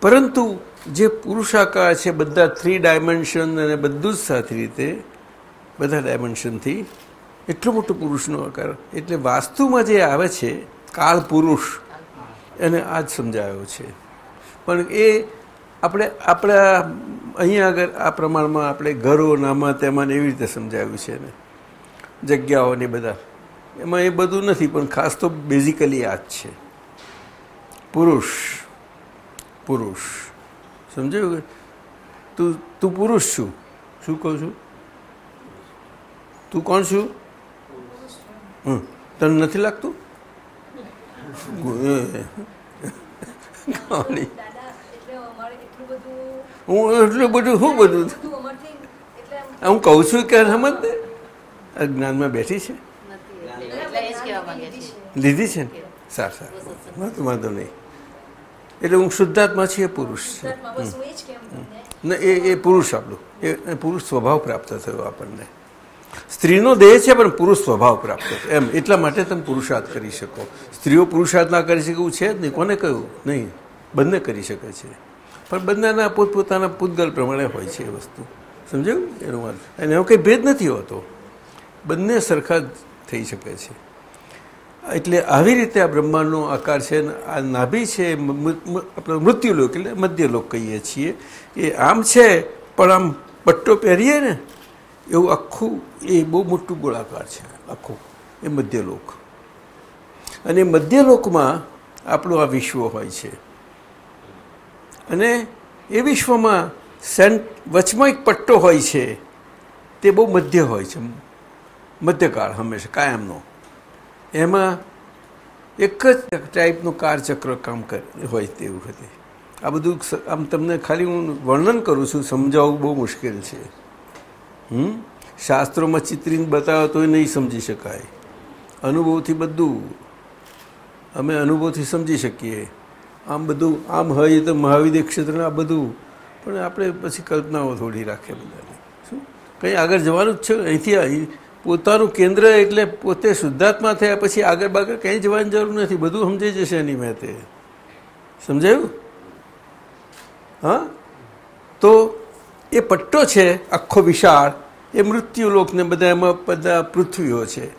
પરંતુ જે પુરુષાકાર છે, બધા થ્રી ડાયમેન્શન અને બધું જ સાથે રીતે, બધા ડાયમેન્શનથી એટલો મોટો પુરુષનો આકાર. એટલે વાસ્તુમાં જે આવે છે કાળ પુરુષ એને આ જ સમજાયો છે. પણ એ આપણે, આપણા અહીંયા આગળ આ પ્રમાણમાં આપણે ઘરોનામાં તેમાં એવી રીતે સમજાવ્યું છે એને. જગ્યાઓને બધા. એમાં એ બધું નથી, પણ ખાસ તો બેઝિકલી આ જ છે. પુરુષ. પુરુષ. સમજાયું કે? તું તું પુરુષ છું. શું કહું છું? તું કોણ છું? હં તને નથી લાગતું. હું એટલું બધું શું બધું? હું કહું છું કે સમજ ને આ જ્ઞાનમાં બેઠી છે? નથી એટલે એ જ કહેવા માંગે છે લીધી છે ને? સારું સારું. વાંધો વાંધો નહીં. એટલે હું શુદ્ધાત્મા છીએ એ પુરુષ છે ને એ એ પુરુષ આપણું. એ એ પુરુષ સ્વભાવ પ્રાપ્ત થયો આપણને. સ્ત્રીનો દેહ છે, પણ પુરુષ સ્વભાવ પ્રાપ્ત. એમ, એટલા માટે તમે પુરુષાર્થ કરી શકો. સ્ત્રીઓ પુરુષાર્થ ના કરી શકે એવું છે જ નહીં. કોને કહ્યું? નહીં. બંને કરી શકે છે. પણ બંનેના પોતપોતાના પૂતગલ પ્રમાણે હોય છે એ વસ્તુ. સમજાયું? એનો વાત અને એનો કંઈ ભેદ નથી હોતો. બંને સરખા થઈ શકે છે. એટલે આવી રીતે આ બ્રહ્માંડનો આકાર છે આ નાભી છે આપણે મૃત્યુલોક એટલે મધ્યલોક કહીએ છીએ. એ આમ છે, પણ આમ પટ્ટો પહેરીએ ને એવું આખું એ બહુ મોટું ગોળાકાર છે, આખું, એ મધ્યલોક. અને મધ્યલોકમાં આપણું આ વિશ્વ હોય છે. અને એ વિશ્વમાં સેન્ટ, વચમાં એક પટ્ટો હોય છે, તે બહુ મધ્ય હોય છે, મધ્યકાળ હંમેશા, કાયમનો. એમાં એક જ ટાઈપનું કારચક્ર કામ કરે, હોય તે વખતે. આ બધું આમ તમને ખાલી હું વર્ણન કરું છું, સમજાવવું બહુ મુશ્કેલ છે. હમ? શાસ્ત્રોમાં ચિત્રીને બતાવો તોય નહીં સમજી શકાય. અનુભવથી બધું અમે અનુભવથી સમજી શકીએ. આમ બધું, આમ હોય તો મહાવિદ્ય ક્ષેત્રને આ બધું. પણ આપણે પછી કલ્પનાઓ થોડી રાખે બધાને. શું? કંઈ આગળ જવાનું જ છે? અહીંથી અહીં પોતાનું કેન્દ્ર એટલે પોતે શુદ્ધાત્મા થયા પછી આગળ બાગળ કંઈ જવાની જરૂર નથી. બધું સમજાઈ જશે એની મેતે. સમજાયું? હા? તો એ પટ્ટો છે, આખો વિશાળ, એ મૃત્યુલોકને બધા એમાં બધા પૃથ્વીઓ છે.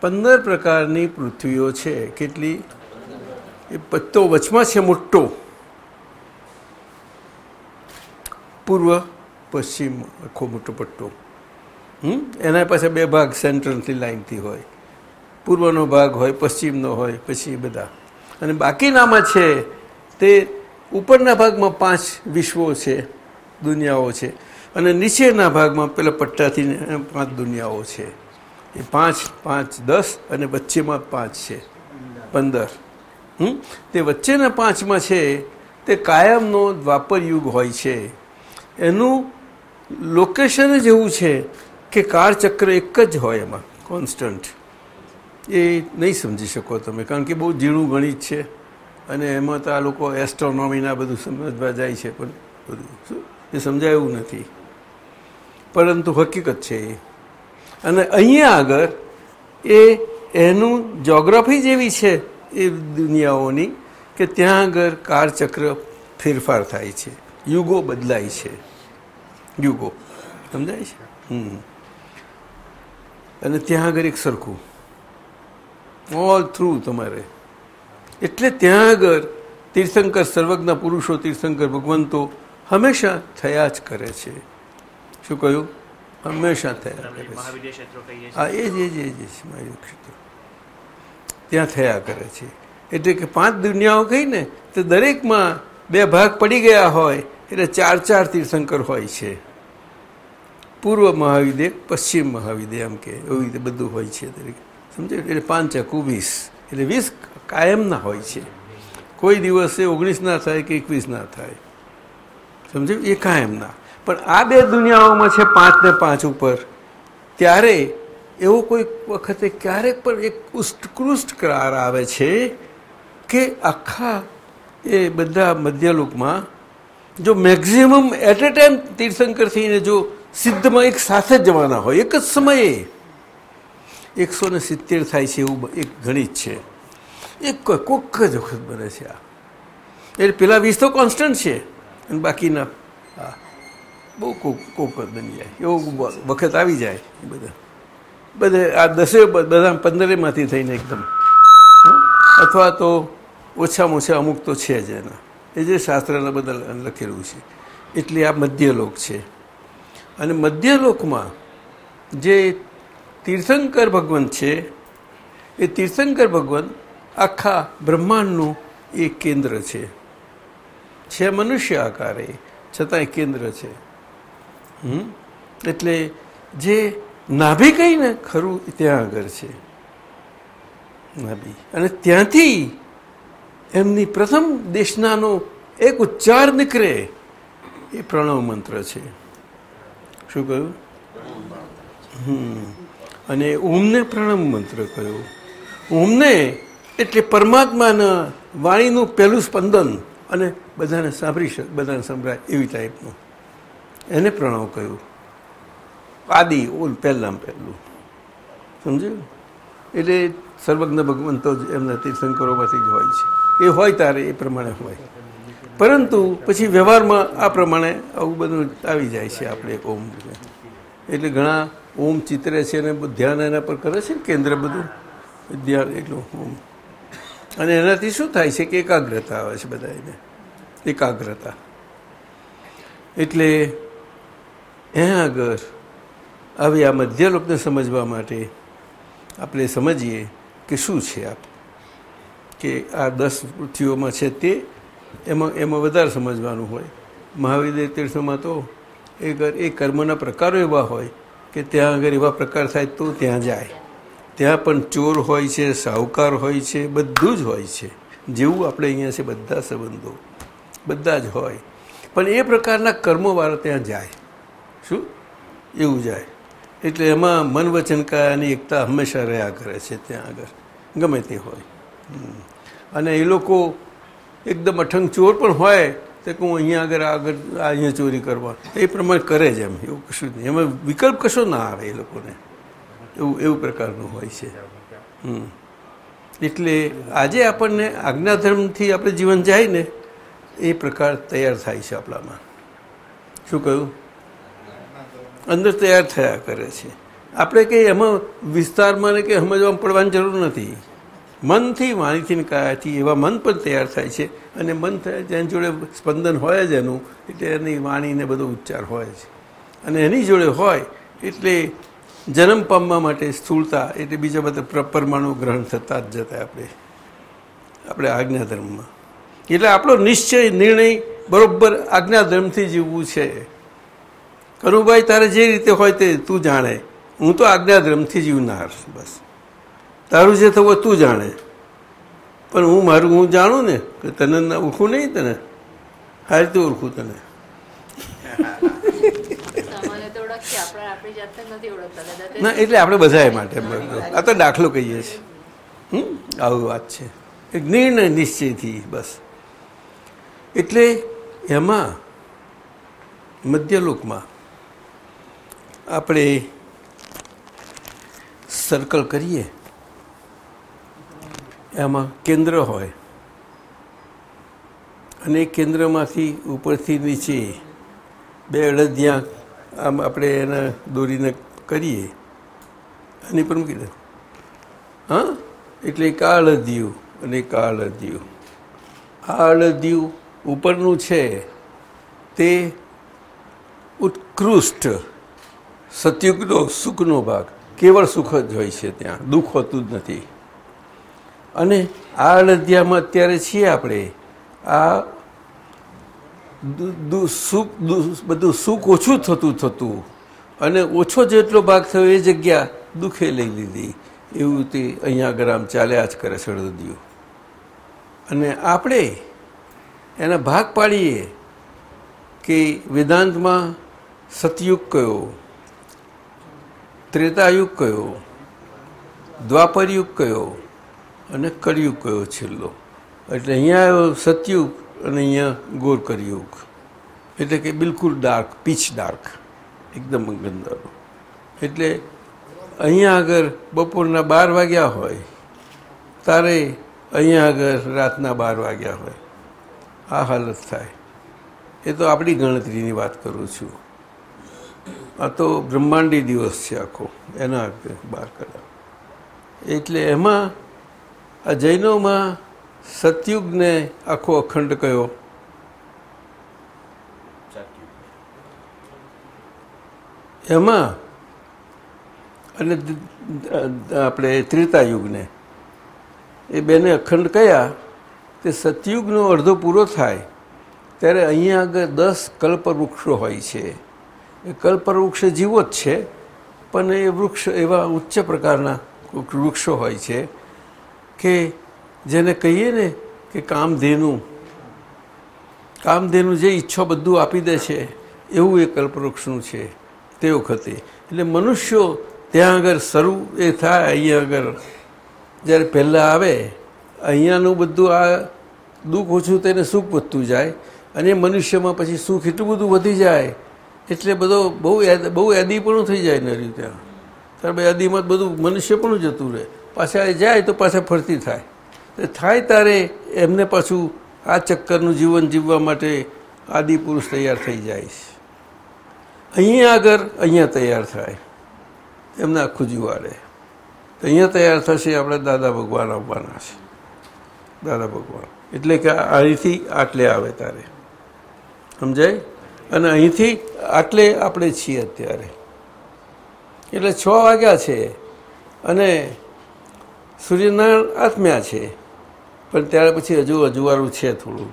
પંદર પ્રકારની પૃથ્વીઓ છે. કેટલી? એ પત્તો વચમાં છે મોટો. પૂર્વ, પશ્ચિમ, આખો મોટો પટ્ટો. હમ? એના પાસે બે ભાગ સેન્ટ્રલથી લાઈનથી હોય. પૂર્વનો ભાગ હોય, પશ્ચિમનો હોય, પછી બધા. અને બાકીનામાં છે તે ઉપરના ભાગમાં પાંચ વિશ્વો છે. દુનિયાઓ છે. અને નીચેના ભાગમાં પેલા પટ્ટાથી પાંચ દુનિયાઓ છે. એ પાંચ પાંચ, દસ અને વચ્ચેમાં પાંચ છે. પંદર. તે વચ્ચેના પાંચમાં છે, તે કાયમનો દ્વાપર યુગ હોય છે. એનું લોકેશન જ એવું છે કે કાળચક્ર એક જ હોય એમાં કોન્સ્ટન્ટ એ નહીં સમજી શકો તમે, કારણ કે બહુ ઝીણું ગણિત છે. અને એમાં તો આ લોકો એસ્ટ્રોનોમીના બધું સમજવા જાય છે પણ બધું. શું? એ સમજાયું નથી. પરંતુ હકીકત છે એ. અને અહીંયા આગળ એ એનું જોગ્રાફી જેવી છે એ દુનિયાઓની કે ત્યાં આગળ કાળચક્ર ફેરફાર થાય છે. યુગો બદલાય છે. યુગો. સમજાય છે? હમ. અને ત્યાં આગળ એક સરખું. ઓલ થ્રુ તમારે. એટલે ત્યાં આગળ તીર્થંકર, સર્વજ્ઞ, પુરુષો, તીર્થંકર, ભગવંતો હંમેશા થયા જ કરે છે. શું કહ્યું? હંમેશા થયા કરે છે. હા એ જ એ જ એ જ ક્ષેત્ર. ત્યાં થયા કરે છે. એટલે કે પાંચ દુનિયાઓ કહી ને તો દરેકમાં બે ભાગ પડી ગયા હોય એટલે ચાર ચાર તીર્થંકર હોય છે. પૂર્વ મહાવિદ્ય પશ્ચિમ મહાવિદ્ય એમ કે એવી રીતે બધું હોય છે દરેક. સમજાયું? એટલે પાંચ ચકુ વીસ એટલે વીસ કાયમના હોય છે. કોઈ દિવસે ઓગણીસ ના થાય કે એકવીસ ના થાય. સમજાયું એ એમના પણ આ બે દુનિયાઓમાં છે પાંચ ને પાંચ ઉપર. ત્યારે એવો કોઈ વખતે ક્યારેક પણ એક ઉત્કૃષ્ટ કરાર આવે છે કે આખા એ બધા મધ્યલોકમાં જો મેક્ઝિમમ એટ એ ટાઈમ તીર્થંકર થઈને જો સિદ્ધમાં એક સાથે જવાના હોય, એક જ સમયે એકસો ને સિત્તેર થાય છે એવું એક ગણિત છે. એક કોઈક જ વખત બને છે આ. એટલે પેલા વીસ તો કોન્સ્ટન્ટ છે. અને બાકીના, હા, બહુ કોક કોક બની જાય. એવો વખત આવી જાય એ બધા. બધે આ દસે બધા પંદરેમાંથી થઈને એકદમ? અથવા તો ઓછામાં ઓછા અમુક તો છે જ એના. એ જે શાસ્ત્રના બધા લખેલું છે. એટલે આ મધ્યલોક છે. અને મધ્યલોકમાં જે તીર્થંકર ભગવાન છે, એ તીર્થંકર ભગવાન આખા બ્રહ્માંડનું એ કેન્દ્ર છે. છે મનુષ્ય આકારે, છતાંય કેન્દ્ર છે? એટલે જે નાભી કહીને ખરું ત્યાં આગળ છે. નાભી. અને ત્યાંથી એમની પ્રથમ દેશનાનો એક ઉચ્ચાર નીકળે એ પ્રણવ મંત્ર છે. શું કહ્યું? અને ઓમને પ્રણવ મંત્ર કહ્યું. ઓમને એટલે પરમાત્માના વાણીનું પહેલું સ્પંદન. અને બધાને સાંભળી શકે બધાને સંભળાય એવી ટાઈપનું એને પ્રણવ કહ્યું આદિ ઓલ પહેલાં પહેલું. સમજ્યું? એટલે સર્વજ્ઞ ભગવંતો જ એમના તીર્થંકરોમાંથી જ હોય છે. એ હોય તારે એ પ્રમાણે હોય. પરંતુ પછી વ્યવહારમાં આ પ્રમાણે આવું બધું આવી જાય છે આપણે ઓમ. એટલે ઘણા ઓમ ચિત્રે છે અને ધ્યાન એના પર કરે છે ને કેન્દ્ર બધું? ધ્યાન એટલું ઓમ. અને એનાથી શું થાય છે કે એકાગ્રતા આવે છે બધાને એકાગ્રતા. એટલે એ આગળ આવી આ મધ્યલોકને સમજવા માટે આપણે સમજીએ કે શું છે આપ કે આ દસ પૃથ્વીઓમાં છે તે, એમાં એમાં વધારે સમજવાનું હોય. મહાવીર તીર્થોમાં તો એ કર્મના પ્રકારો એવા હોય કે ત્યાં આગળ એવા પ્રકાર થાય તો ત્યાં જાય. ત્યાં પણ ચોર હોય છે, સાહુકાર હોય છે, બધું જ હોય છે. જેવું આપણે અહીંયા છે બધા સંબંધો. બધા જ હોય. પણ એ પ્રકારના કર્મોવાળા ત્યાં જાય. શું? એવું જાય. એટલે એમાં મન વચન એકતા હંમેશા રહ્યા કરે છે ત્યાં આગળ. ગમે તે હોય. અને એ લોકો એકદમ અઠંગ ચોર પણ હોય તો કે હું અહીંયા આગળ આગળ અહીંયા ચોરી કરવા. એ પ્રમાણે કરે જ એમ. એવું કશું જ નહીં. એમાં વિકલ્પ કશો ના આવે એ લોકોને. એવું એવું પ્રકારનું હોય છે. એટલે આજે આપણને આજ્ઞાધર્મથી આપણે જીવન જાય ને એ પ્રકાર તૈયાર થાય છે આપણામાં. શું કહ્યું? અંદર તૈયાર થયા કરે છે. આપણે કંઈ એમાં વિસ્તારમાં ને કે સમજવામાં પડવાની જરૂર નથી. મનથી, વાણીથી કાયાથી એવા મન પણ તૈયાર થાય છે અને મન થાય જેની જોડે સ્પંદન હોય જ એનું, એટલે એની વાણીને બધો ઉચ્ચાર હોય છે. અને એની જોડે હોય, એટલે જન્મ પામવા માટે સ્થૂળતા એટલે બીજા બધા પ્ર- પરમાણુ ગ્રહણ થતા જ જતા આપણે. આપણે આજ્ઞાધર્મમાં. એટલે આપણો નિશ્ચય, નિર્ણય બરાબર આજ્ઞાધર્મથી જીવવું છે. કનુભાઈ, તારે જે રીતે હોય તે તું જાણે. હું તો આજ્ઞાધર્મથી જીવનાર બસ. તારું જે થવું તું જાણે. પણ હું મારું, હું જાણું ને કે તને ઓળખું નહીં તને. આ રીતે ઓળખું તને સામાન્ય તો ઓળખીએ આપણે આપણી ના, એટલે આપણે બધાએ માટે આ તો દાખલો કહીએ છીએ. હમ? આવી વાત છે. એક નિર્ણય નિશ્ચયથી બસ. એટલે એમાં મધ્યલોકમાં આપણે સર્કલ કરીએ. એમાં કેન્દ્ર હોય. અને એ કેન્દ્રમાંથી ઉપરથી નીચે બે અડદિયા આમ આપણે એને દોરીને કરીએ. અને પણ મૂકી દે. હા? એટલે કાળધિયું અને એક આ અળધિયું ઉપરનું છે તે ઉત્કૃષ્ટ સતયુગનો સુખનો ભાગ. કેવળ સુખ જ હોય છે ત્યાં. દુઃખ હોતું જ નથી. અને આ અડદિયામાં અત્યારે છીએ આપણે. આ સુખ બધું સુખ ઓછું થતું થતું અને ઓછો જેટલો ભાગ થયો એ જગ્યા દુઃખે લઈ લીધી. એવું તે અહીંયા આમ ચાલ્યા જ કરે અડદિયું અને આપણે એના ભાગ પાડીએ કે વેદાંતમાં સતયુગ કયો, ત્રેતાયુગ કયો, દ્વાપરયુગ કયો અને કળિયુગ કયો છેલ્લો. એટલે અહીંયા સતયુગ અને અહીંયા ગોર કળિયુગ એટલે કે બિલકુલ ડાર્ક પીચ ડાર્ક એકદમ ગંદારો એટલે અહીંયા આગળ બપોરના બાર વાગ્યા હોય, તારે અહીંયા આગળ રાતના બાર વાગ્યા હોય, આ હાલત થાય. એ તો આપણી ગણતરીની વાત કરું છું. આ તો બ્રહ્માંડી દિવસ છે આખો, એના બાર કલાક. એટલે એમાં આ જૈનોમાં સતયુગને આખો અખંડ કયો? એમાં? અને આપણે ત્રેતાયુગને. એ બેને અખંડ કયા? તે સતયુગનો અડધો પૂરો થાય, ત્યારે અહીંયા આગળ દસ કલ્પવૃક્ષો હોય છે. એ કલ્પવૃક્ષ જીવો જ છે, પણ એ વૃક્ષ એવા ઉચ્ચ પ્રકારના વૃક્ષો હોય છે કે જેને કહીએ ને કે કામધેનું. કામધેનું જે ઈચ્છો બધું આપી દે છે, એવું એ કલ્પવૃક્ષનું છે, તે વખતે. એટલે મનુષ્યો ત્યાં આગળ શરૂ એ થાય, અહીંયા આગળ. જ્યારે પહેલાં આવે, અહીંયાનું બધું આ દુઃખ ઓછું તેને સુખ વધતું જાય, અને મનુષ્યમાં પછી સુખ એટલું બધું વધી જાય, એટલે બધો બહુ બહુ યાદીપણું થઈ જાય નર્યું ત્યાં. ત્યારે યાદીમાં બધું મનુષ્ય પણ જતું રહે. પાછા જાય તો પાછા ફરતી થાય. થાય ત્યારે એમને પાછું આ ચક્કરનું જીવન જીવવા માટે આદિ પુરુષ તૈયાર થઈ જાય છે. અહીંયા આગળ અહીંયા તૈયાર થાય. એમને આખું જીવાડે અહીંયા તૈયાર થશે આપણે દાદા ભગવાન આવવાના છે. દાદા ભગવાન. એટલે કે અહીંથી આટલે આવે તારે. સમજાય? અને અહીંથી આટલે આપણે છીએ અત્યારે. એટલે છ વાગ્યા છે. અને સૂર્યનારાયણ આત્મ્યા છે. પણ ત્યાર પછી હજુ અજવાળું છે થોડુંક.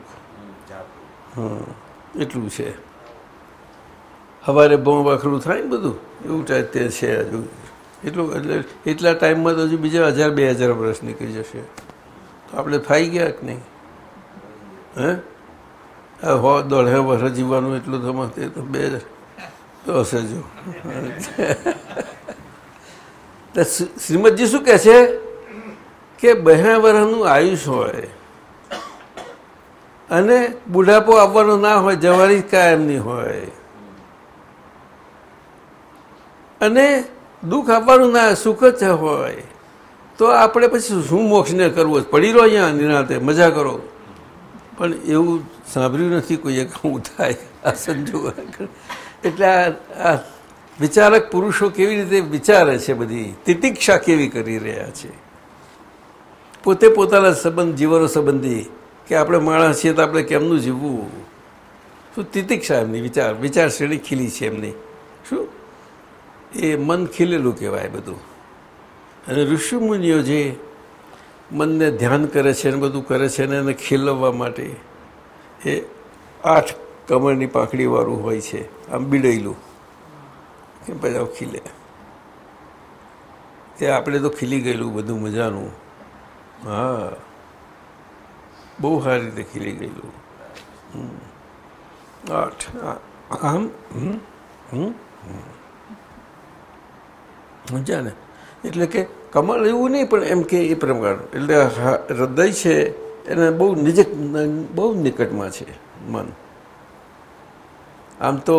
હં એટલું છે. સવારે બહુ વખરું થાય ને બધું એવું ટાઈપ તે છે હજુ. એટલું એટલે એટલા ટાઈમમાં તો હજુ બીજા હજાર બે હજાર વર્ષ નીકળી જશે. તો આપણે ફાઈ ગયા કે નહીં? હે? હો દોઢે વર્ષ જીવવાનું એટલું તો તે તો બે તો હશે જો શ્રીમદજી શું કહે છે? કે બહેણા વર્ષનું આયુષ હોય અને બુઢાપો આવવાનો ના હોય જવાની કાયમની હોય. અને દુઃખ આપવાનું ના, સુખ જ હોય. તો આપણે પછી શું મોક્ષને કરવો? પડી રહો અહીંયા નિરાંતે, મજા કરો. પણ એવું સાંભળ્યું નથી કોઈએ કહું થાય, આ સંજોગ એટલે આ વિચારક પુરુષો કેવી રીતે વિચારે છે બધી? તિતિક્ષા કેવી કરી રહ્યા છે? પોતે પોતાના સંબંધ જીવનો સંબંધી કે આપણે માણસ છીએ તો આપણે કેમનું જીવવું? શું તિતિક્ષા એમની વિચાર વિચાર શ્રેણી ખીલી છે એમની. શું? એ મન ખીલેલું કહેવાય બધું. અને ઋષિમુનિઓ જે મનને ધ્યાન કરે છે ને બધું કરે છે ને એને ખીલવવા માટે, એ આઠ કમરની પાંખડીવાળું હોય છે, આમ બીડેલું. કે પછી ખીલે? તે આપણે તો ખીલી ગયેલું બધું મજાનું. હા. બહુ સારી રીતે ખીલી ગયેલું. આઠ આમ. સમજ્યા ને. એટલે કે કમળ એવું નહીં, પણ એમ કે એ પ્રમાણ. એટલે હૃદય છે, એને બહુ નિજક, બહુ નિકટમાં છે, મન. આમ તો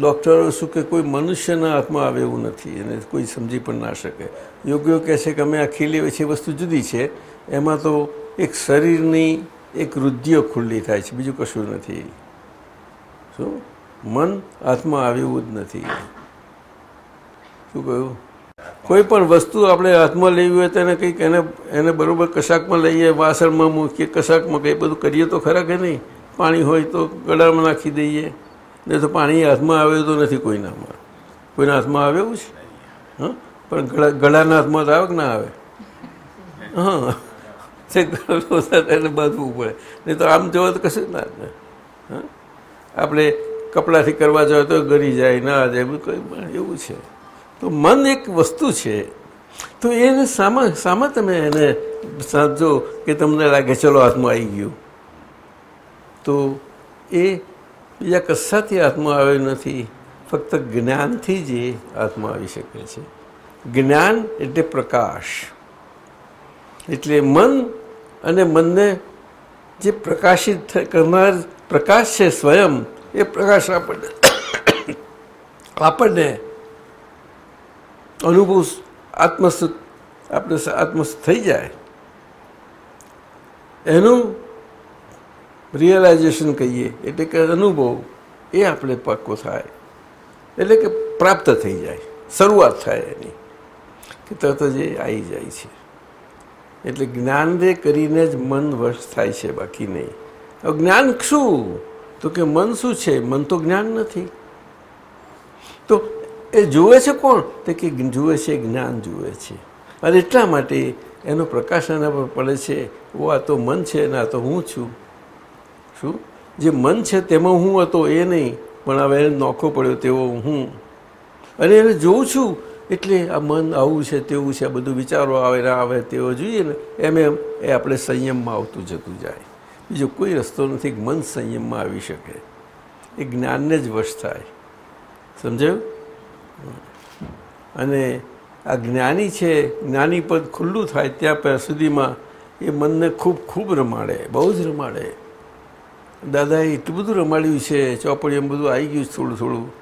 ડૉક્ટરો શું કે કોઈ મનુષ્યના હાથમાં આવે એવું નથી, એને કોઈ સમજી પણ ના શકે. યોગ્યો કહે છે કે અમે આ ખીલી છે વસ્તુ જુદી છે એમાં તો એક શરીરની એક વૃદ્ધિઓ ખુલ્લી થાય છે, બીજું કશું નથી. શું? મન હાથમાં આવ્યું જ નથી. શું કહ્યું? કોઈ પણ વસ્તુ આપણે હાથમાં લેવી હોય તો એને કંઈક એને એને બરાબર કશાકમાં લઈએ, વાસણમાં મૂકીએ, કશાકમાં કંઈ બધું કરીએ તો ખરા કે નહીં? પાણી હોય તો ગળામાં નાખી દઈએ. નહીં તો પાણી હાથમાં આવે તો નથી કોઈનામાં કોઈના હાથમાં આવે એવું છે હા? પણ ગળા, ગળાના હાથમાં તો આવે કે ના આવે? હા. ગળો એને બાંધવું પડે નહીં તો આમ જોવા તો કશું ના જ આપણે કપડાથી કરવા જાવ તો ગરી જાય, ના જાય, એવું કંઈ એવું છે. તો મન એક વસ્તુ છે. તો એને સામા સામા તમે એને સાંભજો કે તમને લાગે, ચલો, હાથમાં આવી ગયું. તો એ બીજા કશાથી હાથમાં આવ્યો નથી. ફક્ત જ્ઞાનથી જ એ હાથમાં આવી શકે છે. જ્ઞાન એટલે પ્રકાશ. એટલે મન અને મનને જે પ્રકાશિત કરનાર પ્રકાશ છે સ્વયં, એ પ્રકાશ આપણને આપણને અનુભવ આત્મસ્થ આપણે આત્મસ્ત થઈ જાય. એનું રિયલાઇઝેશન કહીએ, એટલે કે અનુભવ, એ આપણે પાક્કો થાય. એટલે કે પ્રાપ્ત થઈ જાય, શરૂઆત થાય એની, કે તરત જ આવી જાય છે. એટલે જ્ઞાન દે કરીને જ મન વશ થાય છે, બાકી નહીં. હવે જ્ઞાન શું? તો કે મન શું છે? મન તો જ્ઞાન નથી. તો એ જુએ છે કોણ? તો કે જુએ છે, જ્ઞાન જુએ છે. અને એટલા માટે એનો પ્રકાશ એના પર પડે છે, ઓ, આ તો મન છે અને આ તો હું છું. શું? જે મન છે તેમાં હું હતો એ નહીં, પણ હવે નોખો પડ્યો તેવો હું. અને એને જોઉં છું એટલે આ મન આવું છે, તેવું છે બધું વિચારો આવે, ને આવે તેવો જોઈએ ને, એમ એમ, એ આપણે સંયમમાં આવતું જતું જાય. બીજો કોઈ રસ્તો નથી મન સંયમમાં આવી શકે. એ જ્ઞાનને જ વશ થાય. સમજાયું? અને આ જ્ઞાની છે, જ્ઞાની પદ ખુલ્લું થાય ત્યાં પહેલાં સુધીમાં એ મનને ખૂબ ખૂબ રમાડે, બહુ જ રમાડે. દાદાએ એટલું બધું રમાડ્યું છે ચોપડી એમ બધું આવી ગયું થોડું થોડું.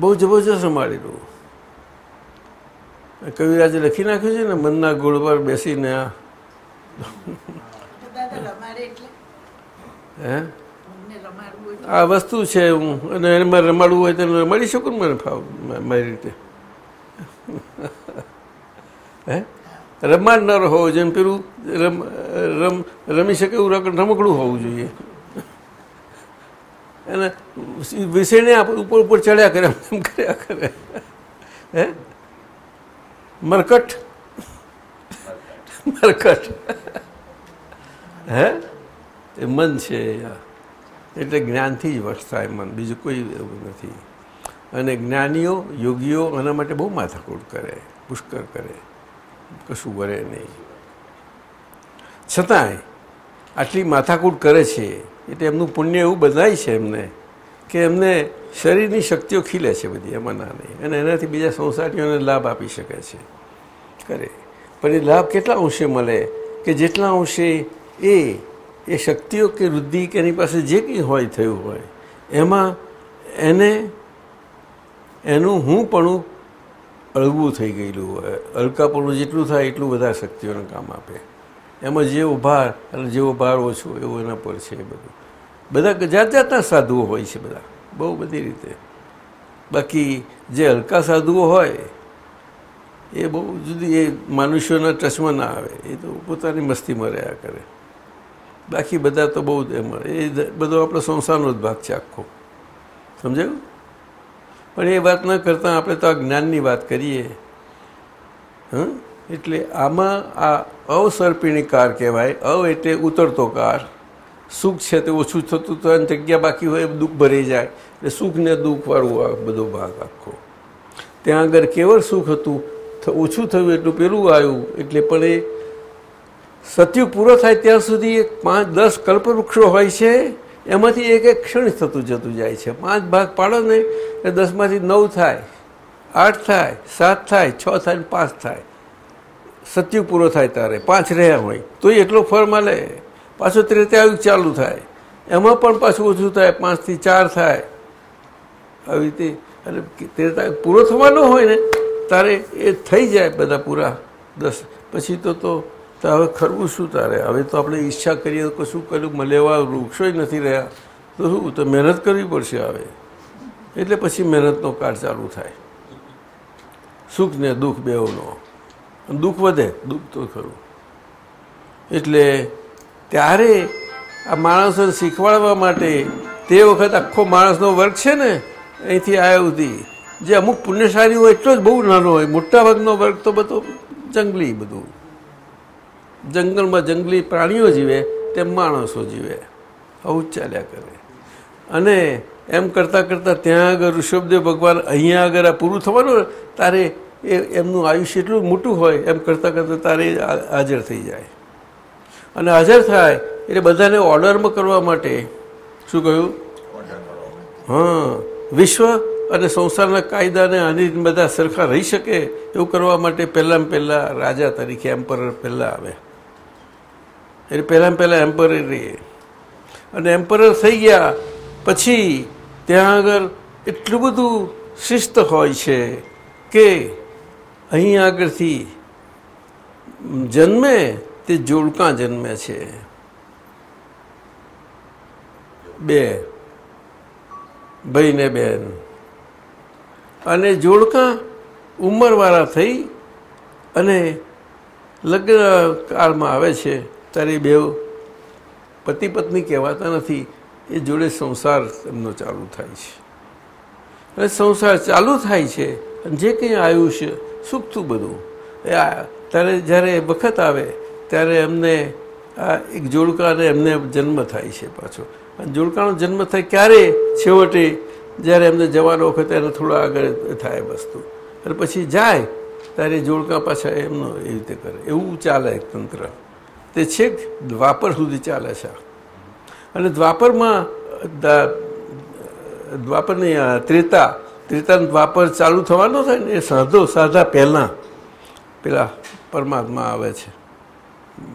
બહુ જબરજસ્ત રમાડેલું. કવિરાજે લખી નાખ્યું છે ને, મનના ગોળ પર બેસીને આ. હે? આ વસ્તુ છે હું, અને એમાં રમાડવું હોય તો રમાડી શકું મને ફાવ મારી રીતે? હે? રમાડનાર હોવો ને પેલું રમ રમ, રમી શકે એવું રમકડું હોવું જોઈએ. અને વિષયને ઉપર ઉપર ચડ્યા કરે, એમ કર્યા કરે. હે? મરકટ. મરકટ. હે? એ મન છે એટલે જ્ઞાનથી જ વસતા એ મન. બીજું કોઈ એવું નથી. અને જ્ઞાનીઓ, યોગીઓ આના માટે બહુ માથાકૂટ કરે પુષ્કર કરે. કશું કરે નહીં. છતાંય આટલી માથાકૂટ કરે છે, એટલે એમનું પુણ્ય એવું બધાય છે એમને, કે એમને શરીરની શક્તિઓ ખીલે છે બધી, એમાં ના નહીં. અને એનાથી બીજા સંસારીઓને લાભ આપી શકે છે. કરે. પણ એ લાભ કેટલા અંશે મળે? કે જેટલા અંશે એ એ શક્તિઓ કે વૃદ્ધિ કે એની પાસે જે કંઈ હોય થયું હોય, એમાં એને, એનું હું પણ અળવું થઈ ગયેલું હોય. હલકાપણું જેટલું થાય એટલું બધા શક્તિઓને કામ આપે. એમાં જેવો ભાર અને જેવો ભાર ઓછો, એવો એના પર છે એ બધું. બધા જાત જાતના સાધુઓ હોય છે બધા. બહુ બધી રીતે. બાકી જે હલકા સાધુઓ હોય, એ બહુ જુદી, એ મનુષ્યોના ટચમાં ના આવે, એ તો પોતાની મસ્તીમાં રહ્યા કરે. બાકી બધા તો બહુ એમાં, એ બધો આપણો સંસારનો જ ભાગ છે આખો. સમજાયું? પણ એ વાત ન કરતાં આપણે તો આ જ્ઞાનની વાત કરીએ. હં? એટલે આમાં આ અવસર્પિણી કાર કહેવાય અવ એટલે ઉતરતો કાર. સુખ છે તે ઓછું થતું તો એની જગ્યા બાકી હોય એ દુઃખ ભરી જાય. એટલે સુખ ને દુઃખવાળું આ બધો ભાગ આખો. ત્યાં આગળ કેવળ સુખ હતું ઓછું થયું એટલું પેલું આવ્યું. એટલે પણ એ સત્યુ પૂરો થાય ત્યાં સુધી એક પાંચ, દસ કલ્પવૃક્ષો હોય છે, એમાંથી એક એક ક્ષણ થતું જતું જાય છે. પાંચ ભાગ પાડો ને એટલે દસમાંથી નવ થાય, આઠ થાય, સાત થાય, છ થાય પાંચ થાય. સત્યુ પૂરો થાય તારે, પાંચ રહ્યા હોય, તો એટલો ફળ મળે. પાછું ત્રેતાયુગ ચાલુ થાય. એમાં પણ પાછું ઓછું થાય પાંચથી ચાર થાય. આવી રીતે અને ત્રેતાયુગ પૂરો થવાનો હોય ને, તારે એ થઈ જાય બધા પૂરા દસ. પછી તો તો હવે ખરવું શું તારે? હવે તો આપણે ઈચ્છા કરીએ તો શું કર્યું? મળેવા વૃક્ષોય નથી રહ્યા. તો શું? તો મહેનત કરવી પડશે હવે. એટલે પછી મહેનતનો કાળ ચાલુ થાય. સુખ ને દુઃખ બેવનો દુઃખ વધે, દુઃખ તો ખરું. એટલે ત્યારે આ માણસોને શીખવાડવા માટે તે વખત આખો માણસનો વર્ગ છે ને, અહીંથી આવ્યા સુધી. જે અમુક પુણ્યશાળી હોય એટલો જ બહુ નાનો હોય, મોટાભાગનો વર્ગ તો બધો જંગલી બધું. જંગલમાં જંગલી પ્રાણીઓ જીવે, તેમ માણસો જીવે. આવું ચાલ્યા કરે. અને એમ કરતાં કરતાં ત્યાં આગળ ઋષભદેવ ભગવાન અહીંયા આગળ આ પૂરું થવાનું તારે એ એમનું આયુષ્ય એટલું મોટું હોય, એમ કરતાં કરતાં તારે હાજર થઈ જાય. અને હાજર થાય એટલે બધાને ઓર્ડરમાં કરવા માટે શું કહ્યું? હા વિશ્વ અને સંસારના કાયદાને આની બધા સરખા રહી શકે એવું કરવા માટે પહેલાં પહેલાં રાજા તરીકે એમ્પરર પહેલાં આવે. એટલે પહેલાં પહેલાં એમ્પરર રહીએ અને એમ્પરર થઈ ગયા પછી ત્યાં આગળ એટલું બધું શિસ્ત હોય છે કે અહીં આગળથી જન્મે તે જોડકાં જન્મે છે. બે. ભાઈ ને બેન. અને જોડકાં ઉંમરવાળા થઈ અને લગ્ન કાળમાં આવે છે. ત્યારે બે પતિ પત્ની કહેવાતા નથી. એ જોડે સંસાર એમનો ચાલુ થાય છે. અને સંસાર ચાલુ થાય છે. જે કંઈ આયુષ્ય સુખતું બધું. એ ત્યારે જ્યારે વખત આવે ત્યારે એમને આ એક જોડકાને એમને જન્મ થાય છે પાછો. અને જોડકાનો જન્મ થાય ક્યારે? છેવટે જ્યારે એમને જવાનો વખત એને થોડો આગળ થાય વસ્તુ. અને પછી જાય, ત્યારે જોડકા પાછા એમનો એ રીતે કરે. એવું ચાલે તંત્ર. તે છેક દ્વાપર સુધી ચાલે છે. અને દ્વાપરમાં દ્વાપરની ત્રેતા, ત્રેતાનું દ્વાપર ચાલુ થવાનો થાય ને એ સાધો, સાધા પહેલાં પેલા પરમાત્મા આવે છે.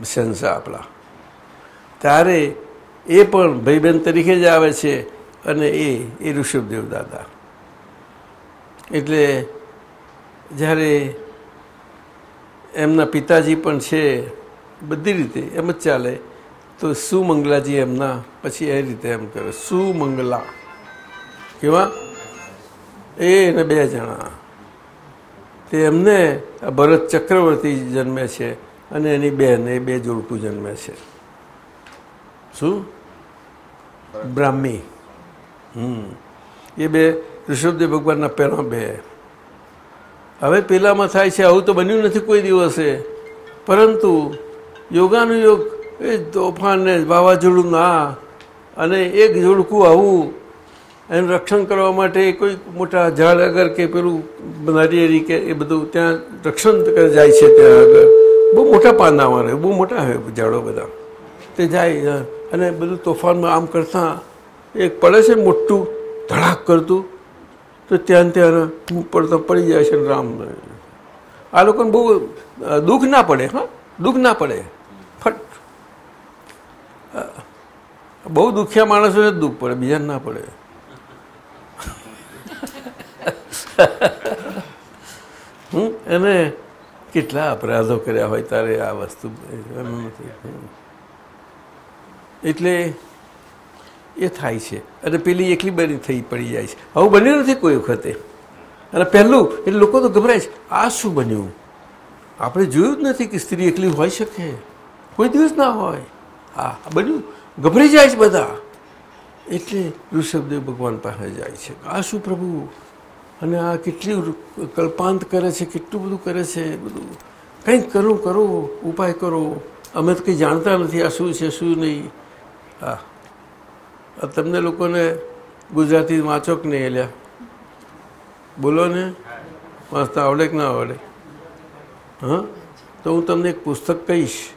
સંસા આપણા ત્યારે એ પણ ભાઈબેન તરીકે જ આવે છે અને એ એ ઋષભદેવ દાદા. એટલે જ્યારે એમના પિતાજી પણ છે, બધી રીતે એમ જ ચાલે, તો સુમંગલાજી એમના પછી એ રીતે એમ કરે, સુમંગલા. કેવા? એ ને બે જણા. તે એમને ભરત ચક્રવર્તી જન્મે છે. અને એની બેન એ બે જોડકું જન્મે છે. શું? બ્રાહ્મી. હમ. એ બે ઋષભદેવ ભગવાનના પહેલા બે. હવે પેલામાં થાય છે આવું તો બન્યું નથી કોઈ દિવસે. પરંતુ યોગાનુયોગ એ તોફાન ને વાવાઝોડું ના અને એક જોડકું આવું એનું રક્ષણ કરવા માટે કોઈ મોટા ઝાડ આગળ કે પેલું નારિયેરી કે એ બધું ત્યાં રક્ષણ જાય છે ત્યાં આગળ. બહુ મોટા પાંદામાં રહે, બહુ મોટા હોય ઝાડો બધા. તે જાય અને બધું તોફાનમાં આમ કરતાં એક પડે છે મોટું ધડાક કરતું, તો ત્યાં ત્યાં પડતા પડી જાય છે રામ. આ લોકોને બહુ દુઃખ ના પડે, હા? દુઃખ ના પડે. ફટ. બહુ દુખ્યા માણસોને દુઃખ પડે, બીજાને ના પડે. હું એને કેટલા અપરાધો કર્યા હોય તારે આ વસ્તુ. એટલે એ થાય છે. અને પેલી એકલી બની થઈ પડી જાય છે. આવું બન્યું નથી કોઈ વખતે. અને પહેલું, એટલે લોકો તો ગભરાય છે, આ શું બન્યું? આપણે જોયું જ નથી કે સ્ત્રી એકલી હોઈ શકે. કોઈ દિવસ ના હોય. હા બન્યું. ગભરાઈ જાય છે બધા. એટલે ઋષભદેવ ભગવાન પાસે જાય છે. આ શું પ્રભુ? અને આ કેટલી કલ્પાંત કરે છે, કેટલું બધું કરે છે, બધું. કંઈક કરો કરો, ઉપાય કરો. અમે તો કંઈ જાણતા નથી આ શું છે, શું નહીં. હા. તમને લોકોને ગુજરાતી વાંચો કે નહીં એલ્યા બોલો ને. વાંચતા આવડે કે ના આવડે? હા? તો હું તમને એક પુસ્તક કહીશ.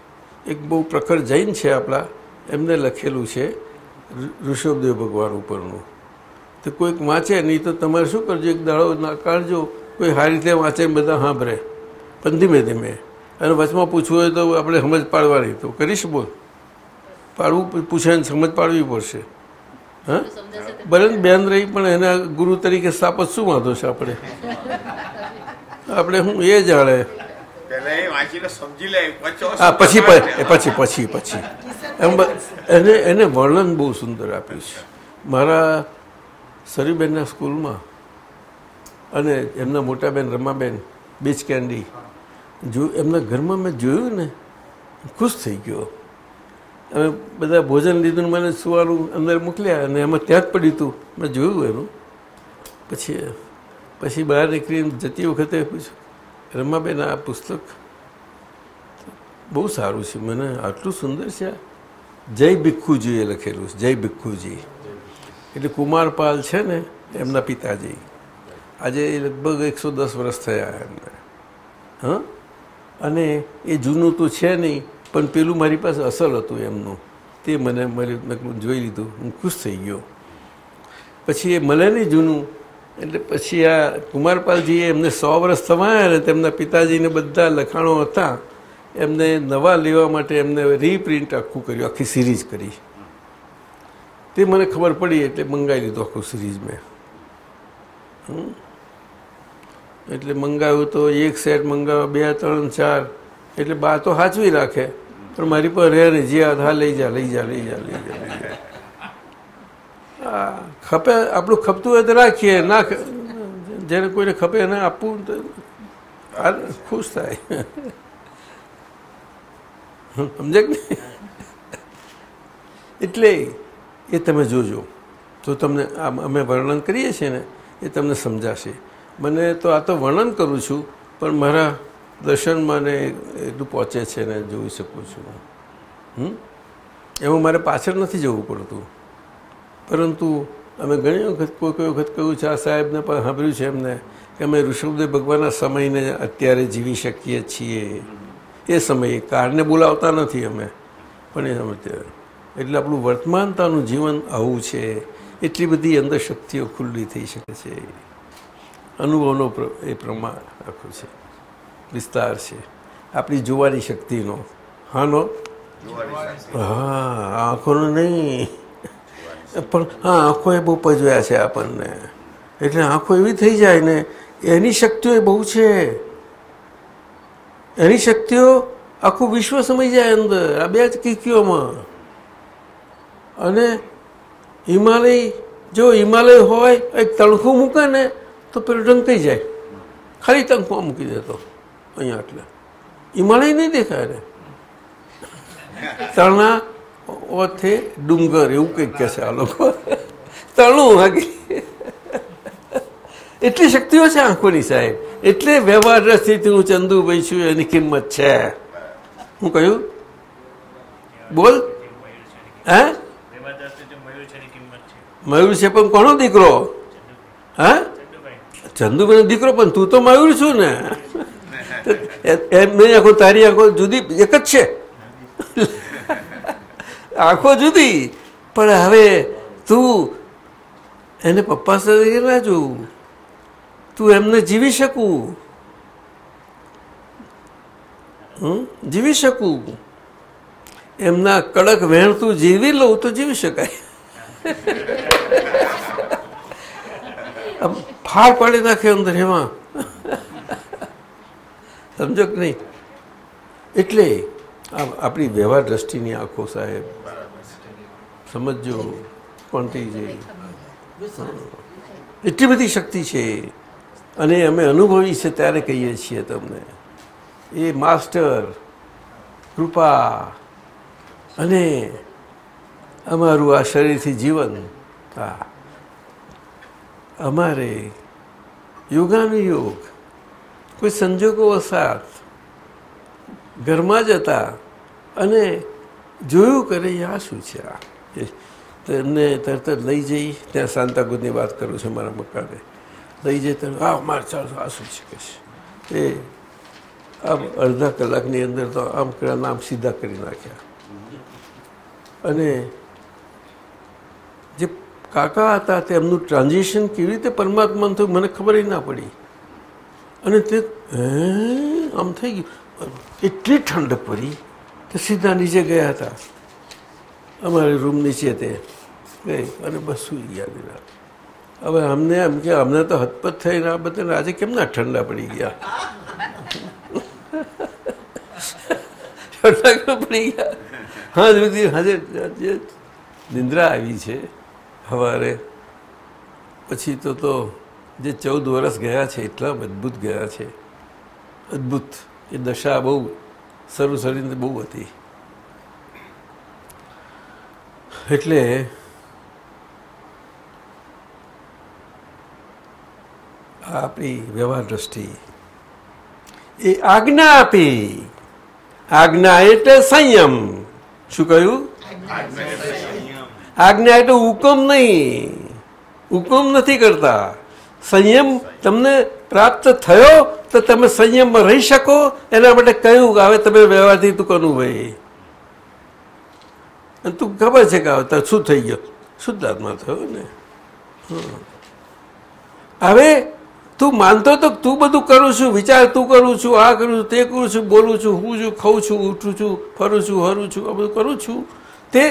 એક બહુ પ્રખર જૈન છે આપણા. એમને લખેલું છે ઋષભદેવ ભગવાન ઉપરનું. તો કોઈક વાંચે નહીં તો તમારે શું કરજો એક દાડો ના કાઢજો કોઈ સારી રીતે વાંચે બધા સાંભળે. પણ ધીમે ધીમે. અને વચમાં પૂછવું હોય તો આપણે સમજ પાડવાની. તો કરીશ બોલ. પાડવું પૂછે ને સમજ પાડવી પડશે. હા? ને બેન રહી પણ એના ગુરુ તરીકે સ્થાપત શું વાંધો છે આપણે? આપણે હું એ જાણે? હા પછી પછી પછી પછી એમ એને એને વર્ણન બહુ સુંદર આપ્યું છે. મારા સરીબેનના સ્કૂલમાં અને એમના મોટા બેન રમાબેન બીચ કેન્ડી જો એમના ઘરમાં મેં જોયું ને, ખુશ થઈ ગયો. અમે બધા ભોજન લીધું મને સુવાનું અંદર મોકલ્યા અને એમાં ત્યાં જ પડ્યું હતું મેં જોયું એનું. પછી પછી બહાર નીકળીને જતી વખતે પૂછ્યું, રમાબેન, આ પુસ્તક બહુ સારું છે. મને આટલું સુંદર છે. જય ભિક્ષુજીએ લખેલું છે. જય ભિક્ષુજી એટલે કુમારપાલ છે ને, એમના પિતાજી. આજે લગભગ એકસો દસ વર્ષ થયા એમને. હં? અને એ જૂનું તો છે નહીં, પણ પેલું મારી પાસે અસલ હતું એમનું. તે મને મળ્યું મેં જોઈ લીધું, હું ખુશ થઈ ગયો. પછી એ મળે નહીં જૂનું, એટલે પછી આ કુમારપાલજીએ એમને સો વર્ષ થવાયા અને તેમના પિતાજીને બધા લખાણો હતા. એમને નવા લેવા માટે એમને રીપ્રિન્ટ આખું કર્યું, આખી સિરીઝ કરી. તે મને ખબર પડી એટલે મંગાવી લીધું આખું સિરીઝ મેં. એટલે મંગાવ્યું તો એક સેટ મંગાવ્યો, બે, ત્રણ, ચાર. એટલે બા તો સાચવી રાખે. પણ મારી પર રહે ને જે હા લઈ જા લઈ જા લઈ જા લઈ જા લઈ જા. ખપે, આપણું ખપતું હોય તો રાખીએ. ના જેને કોઈને ખપે એને આપવું ખુશ થાય. સમજે? એટલે એ તમે જોજો. તો તમને અમે વર્ણન કરીએ છીએ ને, એ તમને સમજાશે. મને તો આ તો વર્ણન કરું છું, પણ મારા દર્શનમાં ને એટલું પહોંચે છે ને જોઈ શકું છું. હમ? એમાં મારે પાછળ નથી જવું પડતું. પરંતુ અમે ઘણી વખત, કોઈ કોઈ વખત કહ્યું છે, આ સાહેબને પણ સાંભળ્યું છે એમને, કે અમે ઋષભદેવ ભગવાનના સમયને અત્યારે જીવી શકીએ છીએ. એ સમયે કારને બોલાવતા નથી અમે, પણ એ સમજ્યા એટલે આપણું વર્તમાનતાનું જીવન આવું છે, એટલી બધી અંદર શક્તિઓ ખુલ્લી થઈ શકે છે. અનુભવનો એ પ્રમાણ આખું છે. વિસ્તાર છે. આપણી જોવાની શક્તિનો. હાનો? હા, આંખોનો નહીં. પણ હા, આંખો એ બહુ પજવ્યા છે આપણને. એટલે આંખો એવી થઈ જાય ને, એની શક્તિઓ એ બહુ છે. એની શક્તિઓ આખું વિશ્વ સમય જાય અંદર. આ બે જ કીકીઓમાં. અને હિમાલય, જો હિમાલય હોય, એક તણખું મૂકે ને, તો પેલું ઢંકાઈ જાય. ખાલી તણખું મૂકી દેતો અહીંયા એટલે. હિમાલય નહીં દેખાય ને તણા ઓથે ડુંગર, એવું કંઈક કહે છે આ લોકો. તણું વાગે. એટલી શક્તિઓ છે આંખોની સાહેબ. એટલે વ્યવહાર રસ્તીથી હું ચંદુભાઈ છું એની કિંમત છે. હું કહ્યું? બોલ. હે એમાં દસ રીતે મયુર છે એની કિંમત છે મયુર છે પણ કોનો દીકરો? હે? ચંદુભાઈ ચંદુભાઈનો દીકરો પણ તું તો મયુર છું ને. એમની આખો તારી આંખો જુદી એક જ છે. આંખો જુદી. પણ હવે તું એને પપ્પા સાથે ના જોવું તું એમને જીવી શકું? જીવી શકું? એમના કડક વહેણ તું જીવી લઉં તો જીવી શકાય. આમ ફાળ પાડી નાખે અંદર એમાં. સમજો કે નહીં. એટલે આપણી વ્યવહાર દ્રષ્ટિની આંખો સાહેબ. સમજો કોણતી જે એટલી બધી શક્તિ છે. અને અમે અનુભવી છે ત્યારે કહીએ છીએ તમને. એ માસ્ટર, કૃપા, અને અમારું આ શરીરથી જીવન હા અમારે યોગાનુયોગ કોઈ સંજોગો વસાત ઘરમાં જ હતા અને જોયું કરે આ શું છે આ? તેમને તરત જ લઈ જઈ. ત્યાં શાંતાકુદની વાત કરું છું મારા મકાને. લઈ જઈ તો આ મારે ચાલો આ શું છે? એ આમ અડધા કલાકની અંદર તો આમ કર્યા નામ સીધા કરી નાખ્યા. અને કાકા હતા તેમનું ટ્રાન્ઝિશન કેવી રીતે પરમાત્માનું થયું મને ખબર ના પડી. અને તે આમ થઈ ગયું. એટલી ઠંડક પડી કે સીધા નીચે ગયા હતા. અમારે રૂમ નીચે તે ગઈ અને બસ સુઈ ગયા દીધા હવે અમને એમ કે અમને તો હતપત થઈને આ બધાને આજે કેમ ના ઠંડા પડી ગયા? ઠંડા પડી ગયા? હા સુધી આજે નિંદ્રા આવી છે. સવારે. પછી તો તો જે ચૌદ વર્ષ ગયા છે, એટલા અદ્ભુત ગયા છે. અદ્ભુત. એ દશા બહુ, શરૂ બહુ હતી. એટલે આપણી વ્યવહાર દ્રષ્ટિ એ આજ્ઞા આપી. આજ્ઞા એટલે સંયમ. શું કહ્યું? આજ્ઞા એટલે હુકમ નહીં. હુકમ નથી કરતા. સંયમ તમને પ્રાપ્ત થયો તો તમે સંયમમાં રહી શકો. એના માટે કહ્યું હવે તમે વ્યવહારથી તું કરવું ભાઈ. અને તું ખબર છે કે શું થઈ ગયો? શુદ્ધાત્મા થયો ને. હવે તું માનતો તો તું બધું કરું છું, વિચાર તું કરું છું, આ કરું છું, તે કરું છું, બોલું છું, હું છું, ખાઉં છું, ઉઠું છું, ફરું છું, હરું છું, આ બધું કરું છું. તે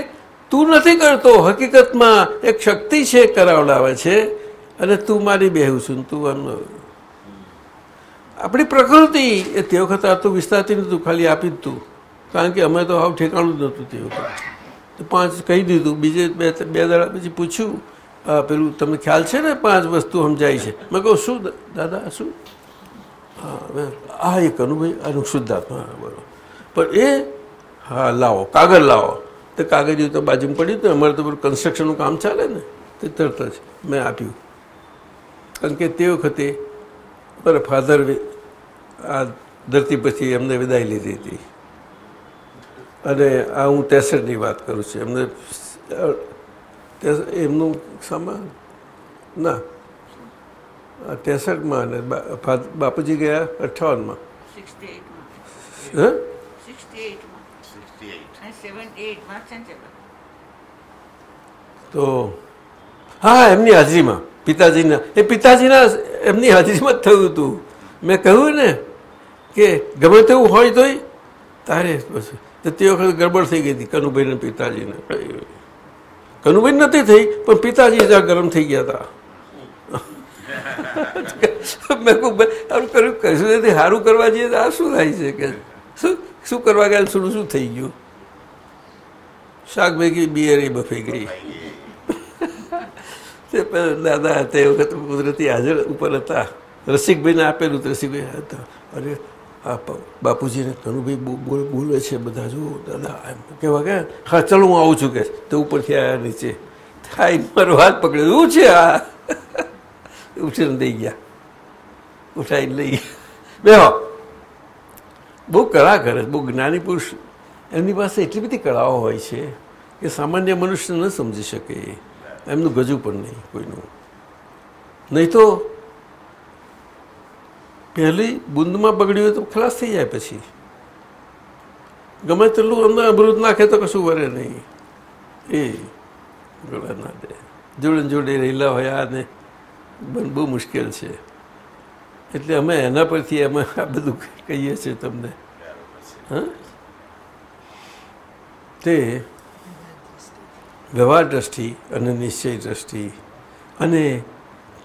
તું નથી કરતો. હકીકતમાં એક શક્તિ છે કરાવડાવે છે અને તું મારી બેહું છું તું આમ આપણી પ્રકૃતિ એ તે વખત આ તો વિસ્તારતી નહોતું ખાલી આપી તું. કારણ કે અમે તો આવું ઠેકાણું જ નહોતું તે વખત. પાંચ કહી દીધું બીજે બે બે દાડા પછી પૂછ્યું પેલું તમને ખ્યાલ છે ને પાંચ વસ્તુ સમજાય છે? મેં કહું શું દાદા શું? હા આ એક અનુભવ આનું શુદ્ધાત્મા હા, બરોબર પણ એ હા લાવો કાગળ લાવો. તો કાગળ તો બાજુમાં પડ્યું હતું અમારે તો કન્સ્ટ્રક્શનનું કામ ચાલે ને તે તરત જ મેં આપ્યું. કારણ કે તે વખતે મારા ફાધર આ ધરતી પછી એમને વિદાય લીધી હતી. અને આ હું તેસઠની વાત કરું છું. એમને એમનું સામાન? ના. તેસઠમાં અને બાપુજી ગયા અઠ્ઠાવનમાં હે? તો, હા, એમની હાજરીમાં, પિતાજીના, એ પિતાજીના, એમની હાજરીમાં જ થયું હતું. મેં કહ્યું ને કે ગમે તેવું હોય તોય તારે તો તે વખતે ગડબડ થઈ ગઈ હતી, કનુભાઈને પિતાજીને. કનુભાઈ નથી થઈ, પણ પિતાજી જ્યાં ગરમ થઈ ગયા હતા. મેં કહું કર્યું કશું નથી સારું કરવા જઈએ આ શું થાય છે કે? શું શું કરવા ગયા શું શું થઈ ગયું? શાક ભેગી બિયરી બફી ગઈ. તે પેલા દાદા તે વખત કુદરતી હાજર ઉપર હતા. રસિકભાઈને આપેલું રસિકભાઈ હતા. અરે, આ બાપુજીને કનુભાઈ બહુ બોલ છે બધા, જુઓ, દાદા, એમ કહેવા કે હા, ચાલો, હું આવું છું કે. તો ઉપરથી આવ્યા નીચે થાય મારો હાથ પકડ્યો એવું છે, આ. ઉઠીને લઈ ગયા. ઉઠાઈને લઈ ગયા. બે બહુ કળા કરે બહુ જ્ઞાની પુરુષ. એમની પાસે એટલી બધી કળાઓ હોય છે કે સામાન્ય મનુષ્ય ન સમજી શકે. એમનું ગજુ પણ નહીં કોઈનું. નહીં તો પહેલી બુંદમાં બગડ્યું હોય તો ખલાસ થઈ જાય પછી. ગમે તેટલું અંદર અમૃત નાખે તો કશું વરે નહીં. એ ગળા ના દે. જોડે જોડે રહેલા હોય આને બન- બહુ મુશ્કેલ છે. એટલે અમે એના પરથી અમે આ બધું કહીએ છીએ તમને. હા? તે વ્યવહાર દ્રષ્ટિ અને નિશ્ચય દ્રષ્ટિ અને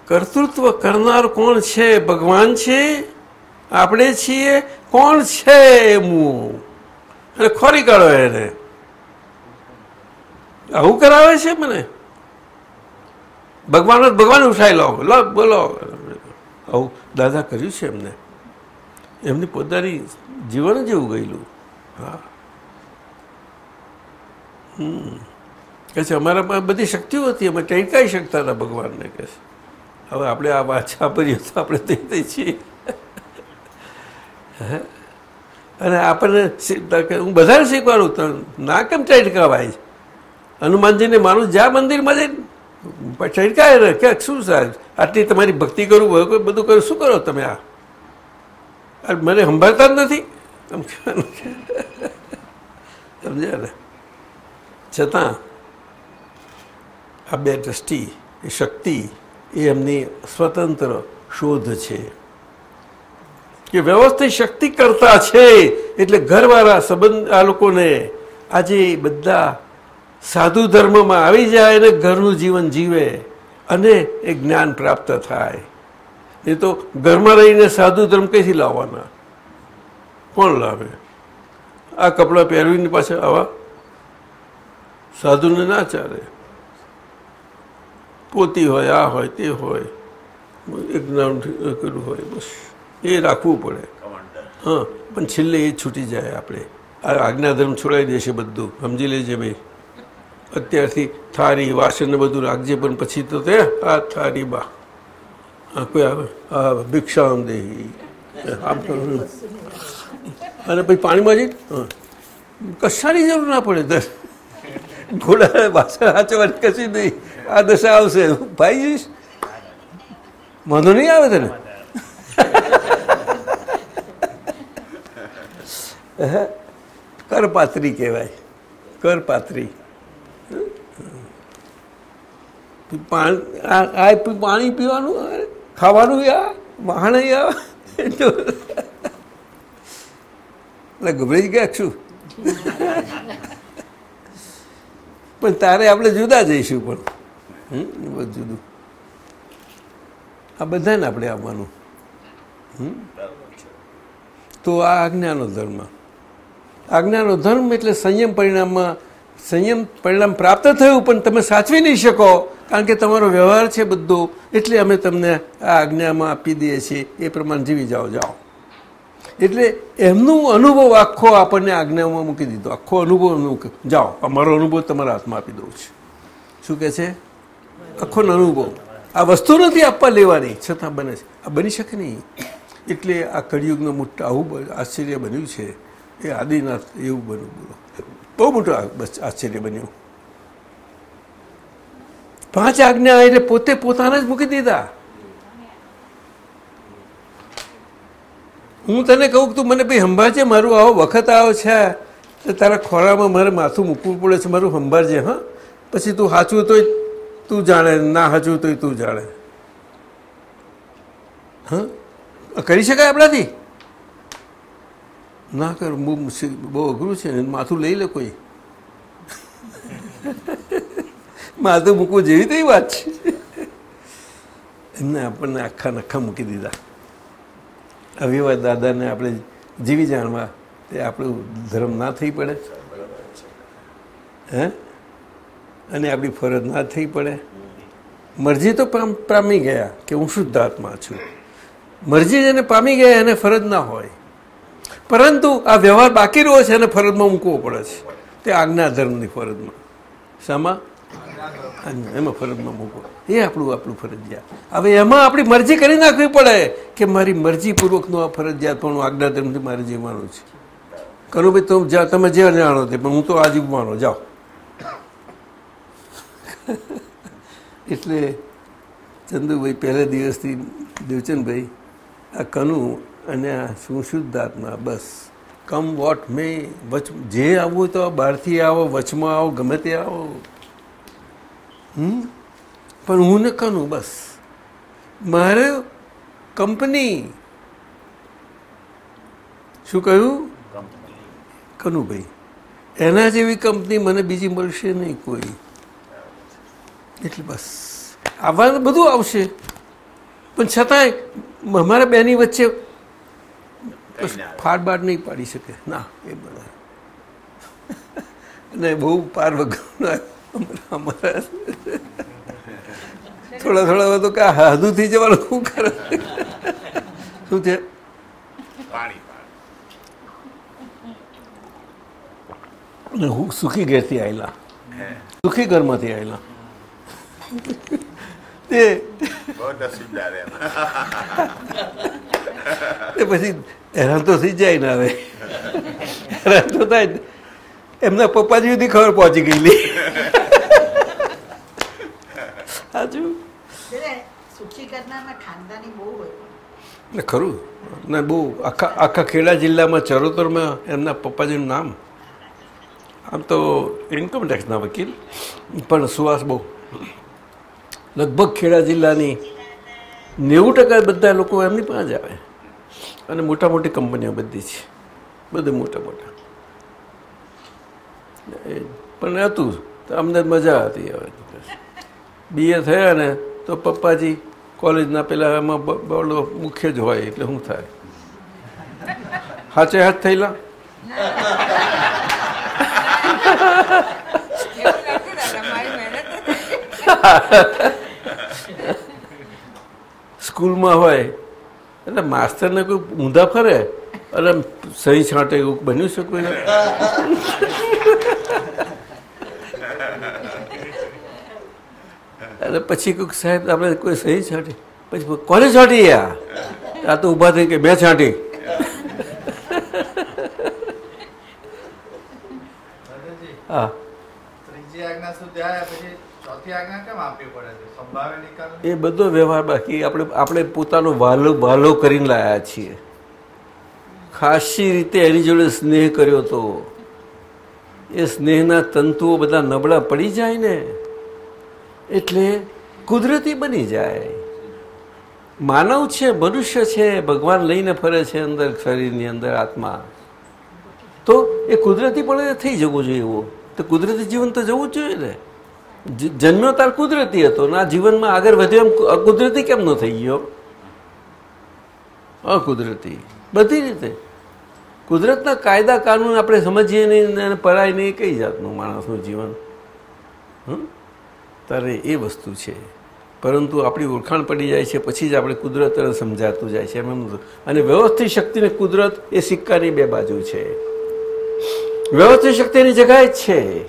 કર્તૃત્વ કરનાર કોણ છે? ભગવાન છે? આપણે છીએ? કોણ છે એમું અને ખોરી કાઢો એને. આવું કરાવે છે મને? ભગવાન ભગવાન ઉઠાઈ લો લો, બોલો. આવું દાદા કર્યું છે એમને? એમની પોતાની જીવન જેવું ગયેલું. હા. હમ કે છે, અમારા પાસે બધી શક્તિઓ હતી, અમે ટેકાઈ શકતા હતા ભગવાનને, કે છે. હવે આપણે આ વાછા ભરીએ તો આપણે થઈ થઈ છીએ. અને આપણને હું બધાને શીખવાડું તો ના કેમ ટેટકાવાય હનુમાનજીને મારું જ્યાં મંદિરમાં જઈને ટેટકાય ને કે શું સાહેબ, આટલી તમારી ભક્તિ કરું હોય કોઈ બધું કરું, શું કરો તમે આ? મને સંભાળતા જ નથી. સમજ્યા ને? છતાં આ બે દ્રષ્ટિ, એ શક્તિ, એ એમની સ્વતંત્ર શોધ છે. કે વ્યવસ્થિત શક્તિ કરતા છે, એટલે ઘરવાળા સંબંધ, આ લોકોને આજે બધા સાધુ ધર્મમાં આવી જાય અને ઘરનું જીવન જીવે અને એ જ્ઞાન પ્રાપ્ત થાય. એ તો ઘરમાં રહીને સાધુ ધર્મ કઈથી લાવવાના? કોણ લાવે? આ કપડાં પહેરવીને પાછળ આવા સાધુને ના ચાલે. પોતી હોય આ હોય તે હોય. એક નામ કર્યું હોય બસ. એ રાખવું પડે. હા પણ છેલ્લે એ છૂટી જાય આપણે. આ આજ્ઞાધર્મ છોડાવી દેશે બધું. સમજી લેજે ભાઈ. અત્યારથી થારી વાસણ ને બધું રાખજે પણ પછી તો તે આ થારી બા. આ કોઈ આવે? આ ભિક્ષામ દેહી. અને પછી પાણીમાં જઈ હા. કશાની જરૂર ના પડે. દર ઘોડા પાછળ હાચવાની કશી નહીં. આ દશા આવશે. ભાઈ જઈશ? વાંધો નહીં આવે તને? કરપાત્રી કહેવાય. કરપાત્રી. પાણી પીવાનું ખાવાનું આ વાહણ આ એટલે ગભરાઈ ગયા શું? પણ તારે આપણે જુદા જઈશું પણ. હમ, જુદું. આ બધાને આપણે આવવાનું? તો આ આજ્ઞાનો ધર્મ. આજ્ઞાનો ધર્મ એટલે સંયમ પરિણામમાં સંયમ પરિણામ પ્રાપ્ત થયું પણ તમે સાચવી નહીં શકો કારણ કે તમારો વ્યવહાર છે બધો એટલે અમે તમને આ આજ્ઞામાં આપી દઈએ છીએ. એ પ્રમાણે જીવી જાઓ જાઓ. એટલે એમનું અનુભવ આખો આપણને આજ્ઞામાં મૂકી દીધો. આખો અનુભવ જાઓ અમારો અનુભવ તમારા હાથમાં આપી દઉં છું. શું કહે છે? આખો અનુભવ. આ વસ્તુ નથી આપવા લેવાની, છતાં બને છે. આ બની શકે નહીં. એટલે આ કળિયુગનું મોટા આવું આશ્ચર્ય બન્યું છે. એ આદિનાથ એવું બન્યું. બોલો બહુ મોટું આશ્ચર્ય બન્યું. પાંચ આજ્ઞા એટલે પોતે પોતાને જ મૂકી દીધા. હું તને કહું તું મને ભાઈ સંભાળજે, મારું આવો વખત આવો છે. તો તારા ખોરામાં મારે માથું મૂકવું પડે છે, મારું સંભાળજે, હા. પછી તું સાચું તોય તું જાણે, ના સાચું તોય તું જાણે. હા? કરી શકાય આપણાથી? ના કર, બહુ મુશ્કેલ, બહુ અઘરું છે માથું લઈ લે કોઈ. માથું મૂકવું જેવી તેવી વાત છે. એમને આપણને આખા નખા મૂકી દીધા. અવિવા દાદાને આપણે જીવી જાણવા તે આપણું ધર્મ ના થઈ પડે. હે? અને આપણી ફરજ ના થઈ પડે. મરજી તો પામ- ગયા કે હું શુદ્ધ આત્મા છું. મરજી જેને પામી ગયા એને ફરજ ના હોય. પરંતુ આ વ્યવહાર બાકી રહ્યો છે એને ફરજમાં મૂકવો પડે છે. તે આજ્ઞા ધર્મની ફરજમાં. શામાં? એમાં ફરજમાં મૂકો. એ આપણું આપણું ફરજિયાત. હવે એમાં આપણી મરજી કરી નાખવી પડે કે મારી મરજીપૂર્વકનું આ ફરજિયાત પણ આજ્ઞા ધર્મથી મારે જીવવાનું છે. કરું ભાઈ તો તમે જે જાણો તે, પણ હું તો આ જીવવાનો જાઓ. એટલે ચંદુભાઈ પહેલા દિવસથી દેવચંદભાઈ, આ કનુ અને આ શું શુદ્ધ આત્મા, બસ. કમ વોટ મે વચ જે આવવું હોય તો બહારથી આવો, વચમાં આવો, ગમે તે આવો. પણ હું ન કરું બસ. મારે કંપની. શું કહ્યું? કનુભાઈ. એના જેવી કંપની મને બીજી મળશે નહીં કોઈ. એટલે બસ. આવવાનું બધું આવશે. પણ છતાંય અમારા બેની વચ્ચે કઈ ફાડ બાડ નહીં પાડી શકે. ના એ બધા અને બહુ પાર વગરના અમારા થોડા થોડા હવે તો કા હાદું થઈ જવાનું શું કરે? શું છે? હું સુખી ઘેરથી આવેલા સુખી ઘરમાંથી આવેલા તે પછી હેરાન તો થઈ જાય ને હવે. હેરાન તો થાય એમના પપ્પાજી સુધી ખબર પહોંચી ગયેલી. સાચું? એટલે ખરું. ને બહુ આખા આખા ખેડા જિલ્લામાં ચરોતરમાં એમના પપ્પાજીનું નામ. આમ તો ઇન્કમ ટેક્સના વકીલ પણ સુવાસ બહુ. લગભગ ખેડા જિલ્લાની નેવું ટકા બધા લોકો એમની પાસે જ આવે. અને મોટા મોટી કંપનીઓ બધી છે. બધે મોટા મોટા એ પણ હતું. તો અમને મજા હતી હવે બીએ થયા ને, તો પપ્પાજી કોલેજના પેલા એમાં બળો મુખ્ય જ હોય, એટલે શું થાય? હાચે હાથ થયેલા? સ્કૂલમાં હોય, એટલે માસ્તરને કોઈ ઊંધા ફરે? અને સહી છાંટે એવું બન્યું છે અને પછી કોઈક સાહેબ આપણે કોઈ સહી છાંટી. પછી કોને છાંટી આ? આ તો ઊભા થઈ કે મેં છાંટી. હા. એ બધો વ્યવહાર બાકી આપણે આપણે પોતાનો વાલો વાલો કરીને લાયા છીએ. ખાસી રીતે એની જોડે સ્નેહ કર્યો તો. એ સ્નેહના તંતુઓ બધા નબળા પડી જાય ને. એટલે કુદરતી બની જાય. માનવ છે, મનુષ્ય છે, ભગવાન લઈને ફરે છે અંદર શરીરની અંદર આત્મા. તો એ કુદરતી પણ થઈ જવું જોઈએ એવું. તો કુદરતી જીવન તો જવું જ જોઈએ ને. જન્મ્યો તાર કુદરતી હતો, ના જીવનમાં આગળ વધ્યો એમ કુદરતી કેમ ન થઈ ગયો? અકુદરતી. બધી રીતે. કુદરતના કાયદા કાનૂન આપણે સમજીએ નહીં અને પરાય નહીં, કઈ જાતનું માણસનું જીવન? હં? તારે એ વસ્તુ છે. પરંતુ આપણી ઓળખાણ પડી જાય છે, પછી જ આપણે કુદરત સમજાતું જાય છે. એમ. અને વ્યવસ્થિત શક્તિને કુદરત એ સિક્કાની બે બાજુ છે. વ્યવસ્થિત શક્તિની જગાએ જ છે.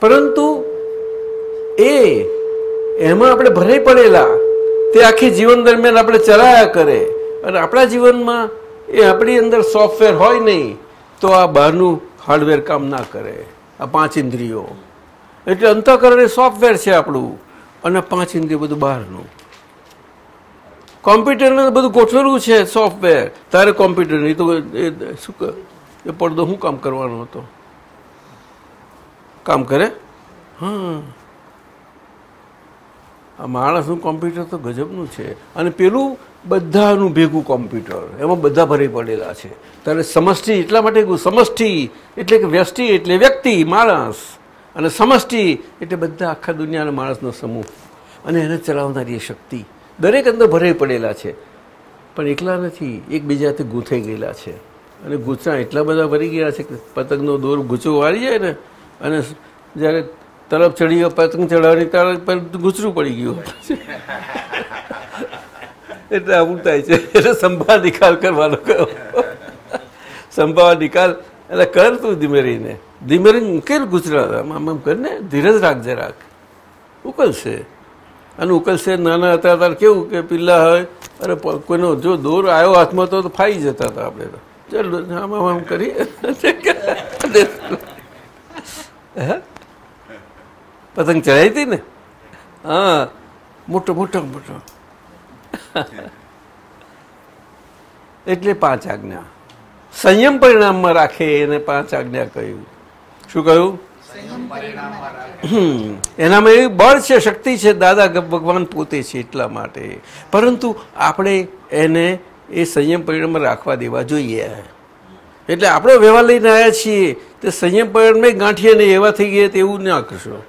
પરંતુ એ એમાં આપણે ભરાઈ પડેલા, તે આખી જીવન દરમિયાન આપણે ચલાયા કરે અને આપણા જીવનમાં એ આપણી અંદર સોફ્ટવેર હોય નહીં, તો આ બહારનું હાર્ડવેર કામ ના કરે. આ પાંચ ઇન્દ્રિયો. એટલે અંતઃકરણ એ સોફ્ટવેર છે આપણું. અને પાંચ ઇન્દ્રિય બધું બહારનું. કોમ્પ્યુટરને બધું ગોઠવેલું છે સોફ્ટવેર તારે કોમ્પ્યુટર નહીં તો એ શું એ પડદો શું કામ કરવાનો હતો? કામ કરે? હા. માણસનું કોમ્પ્યુટર તો ગજબનું છે. અને પેલું બધાનું ભેગું કોમ્પ્યુટર એમાં બધા ભરી પડેલા છે. ત્યારે સમષ્ટિ એટલા માટે સમષ્ટિ એટલે કે વ્યષ્ટિ એટલે વ્યક્તિ, માણસ. અને સમષ્ટિ એટલે બધા આખા દુનિયાના માણસનો સમૂહ. અને એને ચલાવનારી એ શક્તિ. દરેક અંદર ભરાઈ પડેલા છે. પણ એકલા નથી એકબીજાથી ગૂંથાઈ ગયેલા છે. અને ગૂંચા એટલા બધા ભરી ગયા છે કે પતંગનો દોર ગૂંચો વાળી જાય ને, અને જ્યારે તરફ ચડી ગયો પતંગ ચડાવવાની ત્યારે પર ગુચરું પડી ગયું એટલે આવું થાય છે. એટલે સંભાળ નિકાલ કરવાનો કયો સંભાળ નિકાલ, એટલે કર તું ધીમે રહીને. ધીમે ઉકેલ ગુજરાત આમ આમ કરીને ધીરજ રાખ. જરાક ઉકલશે. અને ઉકલશે નાના હતા ત્યારે કેવું કે પિલ્લા હોય? અરે કોઈનો જો દોર આવ્યો હાથમાં તો ફાઈ જતા હતા આપણે તો. ચાલો, આમ આમ આમ કરી? પતંગ ચડાવી હતી ને? હા. મોટો મોટો મોટો. એટલે પાંચ આજ્ઞા. સંયમ પરિણામમાં રાખે એને પાંચ આજ્ઞા કહ્યું. શું કહ્યું. એનામાં એવી બળ છે, શક્તિ છે, દાદા ભગવાન પોતે છે એટલા માટે. પરંતુ આપણે એને એ સંયમ પરિણામમાં રાખવા દેવા જોઈએ. એટલે આપણે વ્યવહાર લઈને આવ્યા છીએ, તે સંયમ પરિણામે ગાંઠીએ ને એવા થઈ ગયા તેવું ના કરશો.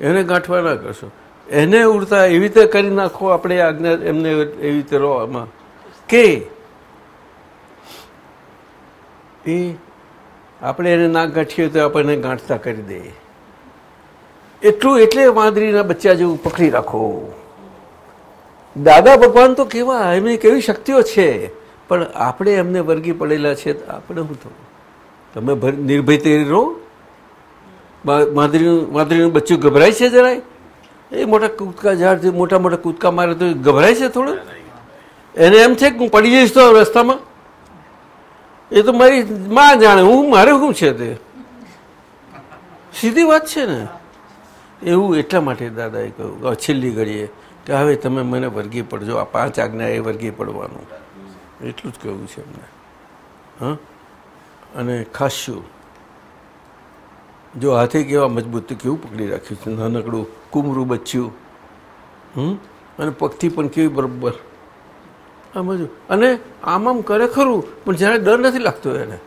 એને ગાંઠવા ના કરશો. એને ઉડતા એવી રીતે કરી નાખો, આપણે આજ્ઞા એમને એવી રીતે રહો આમાં કે એ આપણે એને ના ગાંઠીએ તો આપણને ગાંઠતા કરી દે. એટલું એટલે વાંદરીના બચ્ચા જેવું પકડી રાખો. દાદા ભગવાન તો કેવા, એમની કેવી શક્તિઓ છે. પણ આપણે એમને વર્ગી પડેલા છે આપણે શું થવું? તમે નિર્ભયથી રહો. માદરીનું વાંદરીનું બચ્ચું ગભરાય છે જરાય? એ મોટા કૂદકા ઝાડથી મોટા મોટા કૂદકા મારે તો ગભરાય છે થોડું. એને એમ છે કે હું પડી જઈશ તો રસ્તામાં? એ તો મારી માં જાણે, હું, મારે શું છે તે? સીધી વાત છે ને? એવું એટલા માટે દાદાએ કહ્યું છેલ્લી ઘડીએ, કે હવે તમે મને વર્ગી પડજો, આ પાંચ આજ્ઞા એ વર્ગી પડવાનું. એટલું જ કહેવું છે એમને. હા? અને ખાસ શું? જો હાથે કેવા મજબૂત કેવું પકડી રાખ્યું છે, નાનકડું કુમરું બચ્યું. હમ અને પગથી પણ કેવી બરોબર આમ જ અને આમ આમ કરે ખરું, પણ જ્યારે ડર નથી લાગતો એને.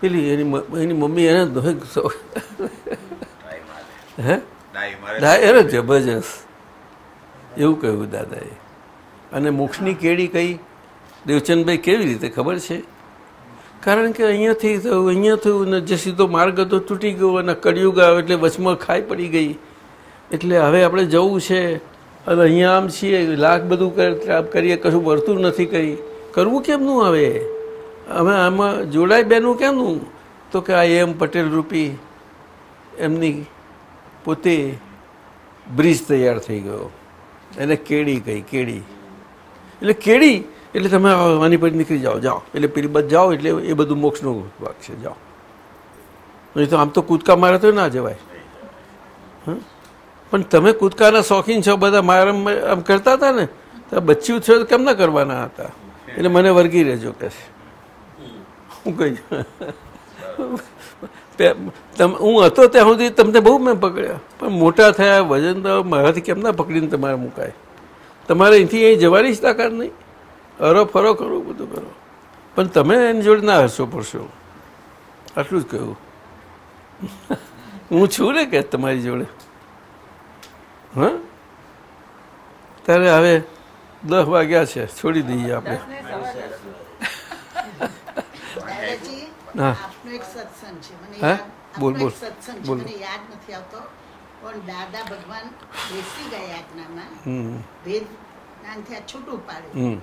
પેલી એની એની મમ્મી એને હે? મારે એને જબરજસ્ત. એવું કહ્યું દાદાએ. અને મોક્ષની કેડી કઈ? દેવચંદભાઈ કેવી રીતે ખબર છે? કારણ કે અહીંયાથી થયું અહીંયા થયું ને જે સીધો માર્ગ હતો, તૂટી ગયો અને કળિયુગ આવ્યો એટલે વચમાં ખાઈ પડી ગઈ. એટલે હવે આપણે જવું છે. અને અહીંયા આમ છીએ, લાખ બધું કર- કરીએ, કશું વળતું નથી કરી. કરવું કેમનું આવે? હવે આમાં જોડાય બેનું કેમનું? તો કે આ એમ પટેલ રૂપી એમની પોતે બ્રિજ તૈયાર થઈ ગયો. એને કેડી કહી કેડી. એટલે કેડી, એટલે તમે આની પર નીકળી જાઓ જાઓ. એટલે પેલી બધ જાઓ, એટલે એ બધું મોક્ષનો ભાગ છે, જાઓ. નહીં તો આમ તો કૂદકા મારે તો ના જવાય. હં? પણ તમે કૂદકાના શોખીન છો, બધા મારા આમ કરતા હતા ને, તો બચ્ચું છો કેમ ના કરવાના હતા? એટલે મને વર્ગી રહેજો કે હું કહી હું હતો ત્યાં સુધી તમને બહુ મેં પકડ્યા. પણ મોટા થયા, વજન તો મારાથી કેમ ના પકડીને તમારે મુકાય? તમારે અહીંથી અહીં જવાની જ તાકાત નહીં. હરો ફરો કરો, બધું કરો. પણ તમે એની જોડે ના હસો પડશો. આટલું જ કહ્યું હું છું ને કે તમારી જોડે? હા? ત્યારે હવે દસ વાગ્યા છે છોડી દઈએ આપણે. દાદાજી હા. આપનો એક સત્સંગ છે. મને હે? યાદ- બોલ, બોલ. એક સત્સંગ છે. બોલ. યાદ નથી આવતો પણ દાદા ભગવાન બેસી ગયા આજ્ઞામાં હમ. જ્ઞાનથી આ છૂટું પાડ્યું. હમ.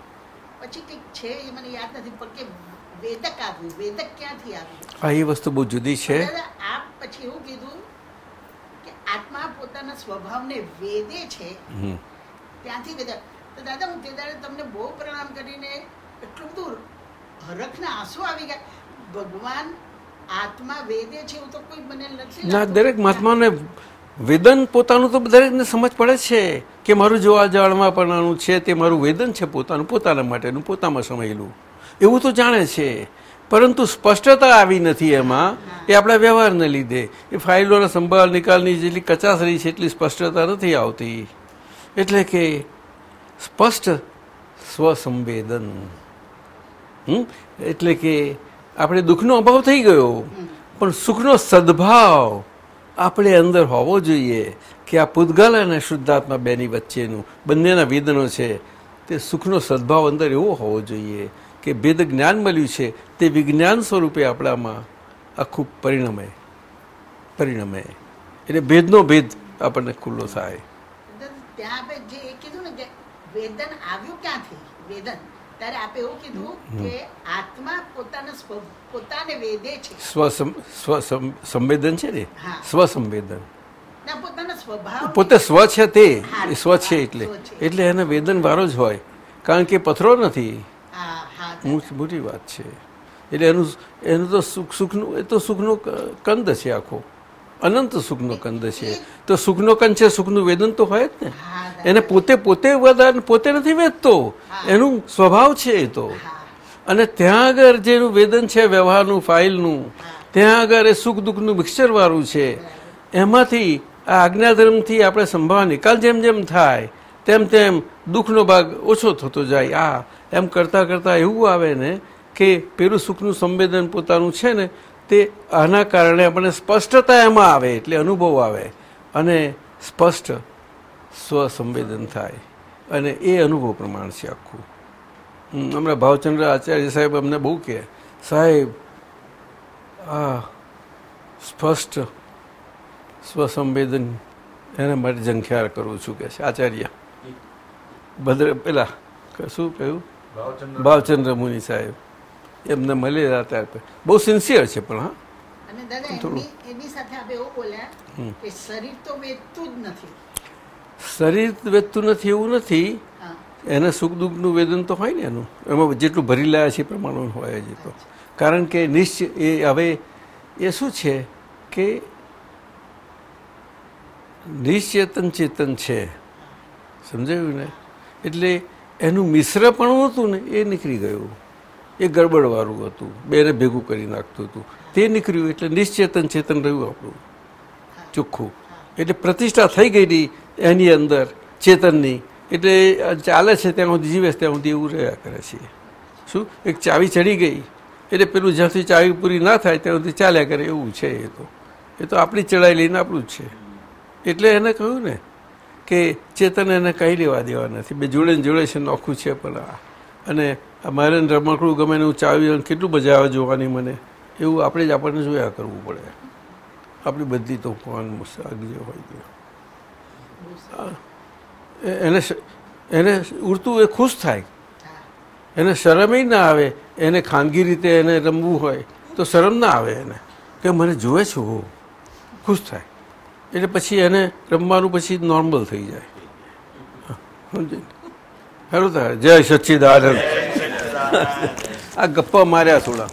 પછી કંઈક છે એ મને યાદ નથી પણ કે વેદક આવ્યું. વેદક ક્યાંથી આવ્યું? આ એ વસ્તુ બહુ જુદી છે. આપ પછી એવું કીધું આત્મા પોતાના સ્વભાવને વેદે છે ત્યાંથી વેદા. તો દાદા હું તે દાડે તમને બહુ પ્રણામ કરીને એટલું બધું હરખના આંસુ આવી ગયા. ભગવાન આત્મા વેદે છે એવું તો કોઈ મને નથી ના દરેક મહાત્માને વેદન પોતાનું તો દરેકને સમજ પડે છે કે મારું જો આ જાળમાં પણ છે તે મારું વેદન છે પોતાનું પોતાના માટેનું પોતામાં સમયેલું. એવું તો જાણે છે. પરંતુ સ્પષ્ટતા આવી નથી એમાં એ આપણા વ્યવહારને લીધે. એ ફાઇલોના સંભાળ નિકાલની જેટલી કચાશ રહી છે એટલી સ્પષ્ટતા નથી આવતી. એટલે કે સ્પષ્ટ સ્વસંવેદન? એટલે કે આપણે દુઃખનો અભાવ થઈ ગયો. પણ સુખનો સદભાવ આપણે અંદર હોવો જોઈએ કે આ પૂતગલ અને શુદ્ધાત્મા બેની વચ્ચેનું બંનેના વેદનો છે તે સુખનો સદભાવ અંદર એવો હોવો જોઈએ. કે ભેદ જ્ઞાન મળ્યું છે તે વિજ્ઞાન સ્વરૂપે આપણામાં આખું પરિણમે. પરિણમે. એટલે ભેદનો ભેદ આપણને ખુલ્લો થાય. તો ત્યાં આપણે જે એ કીધું ને કે વેદન આવ્યું ક્યાંથી? વેદન. ત્યારે આપે એવું કીધું કે આત્મા પોતાના સ્વ- પોતાને વેદે છે. સ્વ સ્વ સંવેદન છે ને? સ્વભાવ. પોતે સ્વ છે તે. એ સ્વ છે એટલે. એટલે એને વેદન વારો જ હોય. કારણ કે પથરો નથી. મોટ- વાત છે. એટલે એનું એનું તો સુખ સુખનું એ તો સુખનો કંદ છે આખો. અનંત સુખનો કંદ છે. તો સુખનો કંદ છે સુખનું વેદન તો હોય જ ને. એને પોતે પોતે વધારે પોતે નથી વેદતો. એનું સ્વભાવ છે એ તો. અને ત્યાં આગળ જેનું વેદન છે વ્યવહારનું ફાઇલનું ત્યાં આગળ એ સુખ દુઃખનું મિક્સચરવાળું છે. એમાંથી આ આજ્ઞાધર્મથી આપણે સંભાળ નિકાલ જેમ જેમ થાય તેમ તેમ દુઃખનો ભાગ ઓછો થતો જાય. આ એમ કરતાં કરતાં એવું આવે ને કે પેલું સુખનું સંવેદન પોતાનું છે ને તે આના કારણે આપણને સ્પષ્ટતા એમાં આવે એટલે અનુભવ આવે. અને સ્પષ્ટ સ્વસંવેદન થાય. અને એ અનુભવ પ્રમાણ છે આખું. હમણાં ભાવચંદ્ર આચાર્ય સાહેબ અમને બહુ કહે સાહેબ આ સ્પષ્ટ સ્વસંવેદન એના માટે ઝંખ્યાર કરું છું કે છે આચાર્ય. ભદ્ર પેલા શું કહ્યું? ભાવચંદ્ર ભાવચંદ્ર મુનિ સાહેબ. એમને મળેલા ત્યારે બહુ સિન્સિયર છે પણ હા. થોડું. એમની એની સાથે આપણે એવું બોલ્યા કે શરીર તો વેચતું નથી. શરીર વેચતું નથી એવું નથી. હા. એને સુખ દુઃખનું વેદન તો હોય ને એનું. એમાં જેટલું ભરી લાયા છે એ પ્રમાણનું હોય જ તો. કારણ કે નિશ્ચય એ હવે એ શું છે કે નિશ્ચેતન ચેતન છે. સમજાયું ને? એટલે એનું મિશ્રપણું હતું ને, એ નીકળી ગયું. એ ગડબડવાળું હતું. બેને ભેગું કરી નાખતું હતું. તે નીકળ્યું એટલે નિશ્ચેતન ચેતન રહ્યું આપણું. ચોખ્ખું. એટલે પ્રતિષ્ઠા થઈ ગયેલી એની અંદર, ચેતનની. એટલે ચાલે છે ત્યાં સુધી જીવે ત્યાં સુધી એવું રહ્યા કરે છે. શું? એક ચાવી ચડી ગઈ. એટલે પેલું જ્યાંથી ચાવી પૂરી ના થાય, ત્યાં સુધી ચાલ્યા કરે એવું છે એ તો. એ તો આપણી ચડાઈ લઈને આપણું જ છે. એટલે એને કહ્યું ને કે ચેતન એને કંઈ લેવા દેવા નથી. બે જોડે જોડે છે, નોખું છે પણ આ. અને મારે રમકડું ગમે હું ચાવી કેટલું મજા આવે જોવાની મને. એવું આપણે જ આપણને જોયા કરવું પડે. આપણી બધી તો કોણ મુસાગ જે હોય એ- એને એને ઉડતું એ ખુશ થાય. એને શરમય ના આવે. એને ખાનગી રીતે એને રમવું હોય તો શરમ ના આવે એને. કે મને જોવે છું ખુશ થાય. એટલે પછી એને રમવાનું પછી નોર્મલ થઈ જાય. હા, થાય જય સચ્ચિદાનંદ. આ ગપ્પા માર્યા થોડા.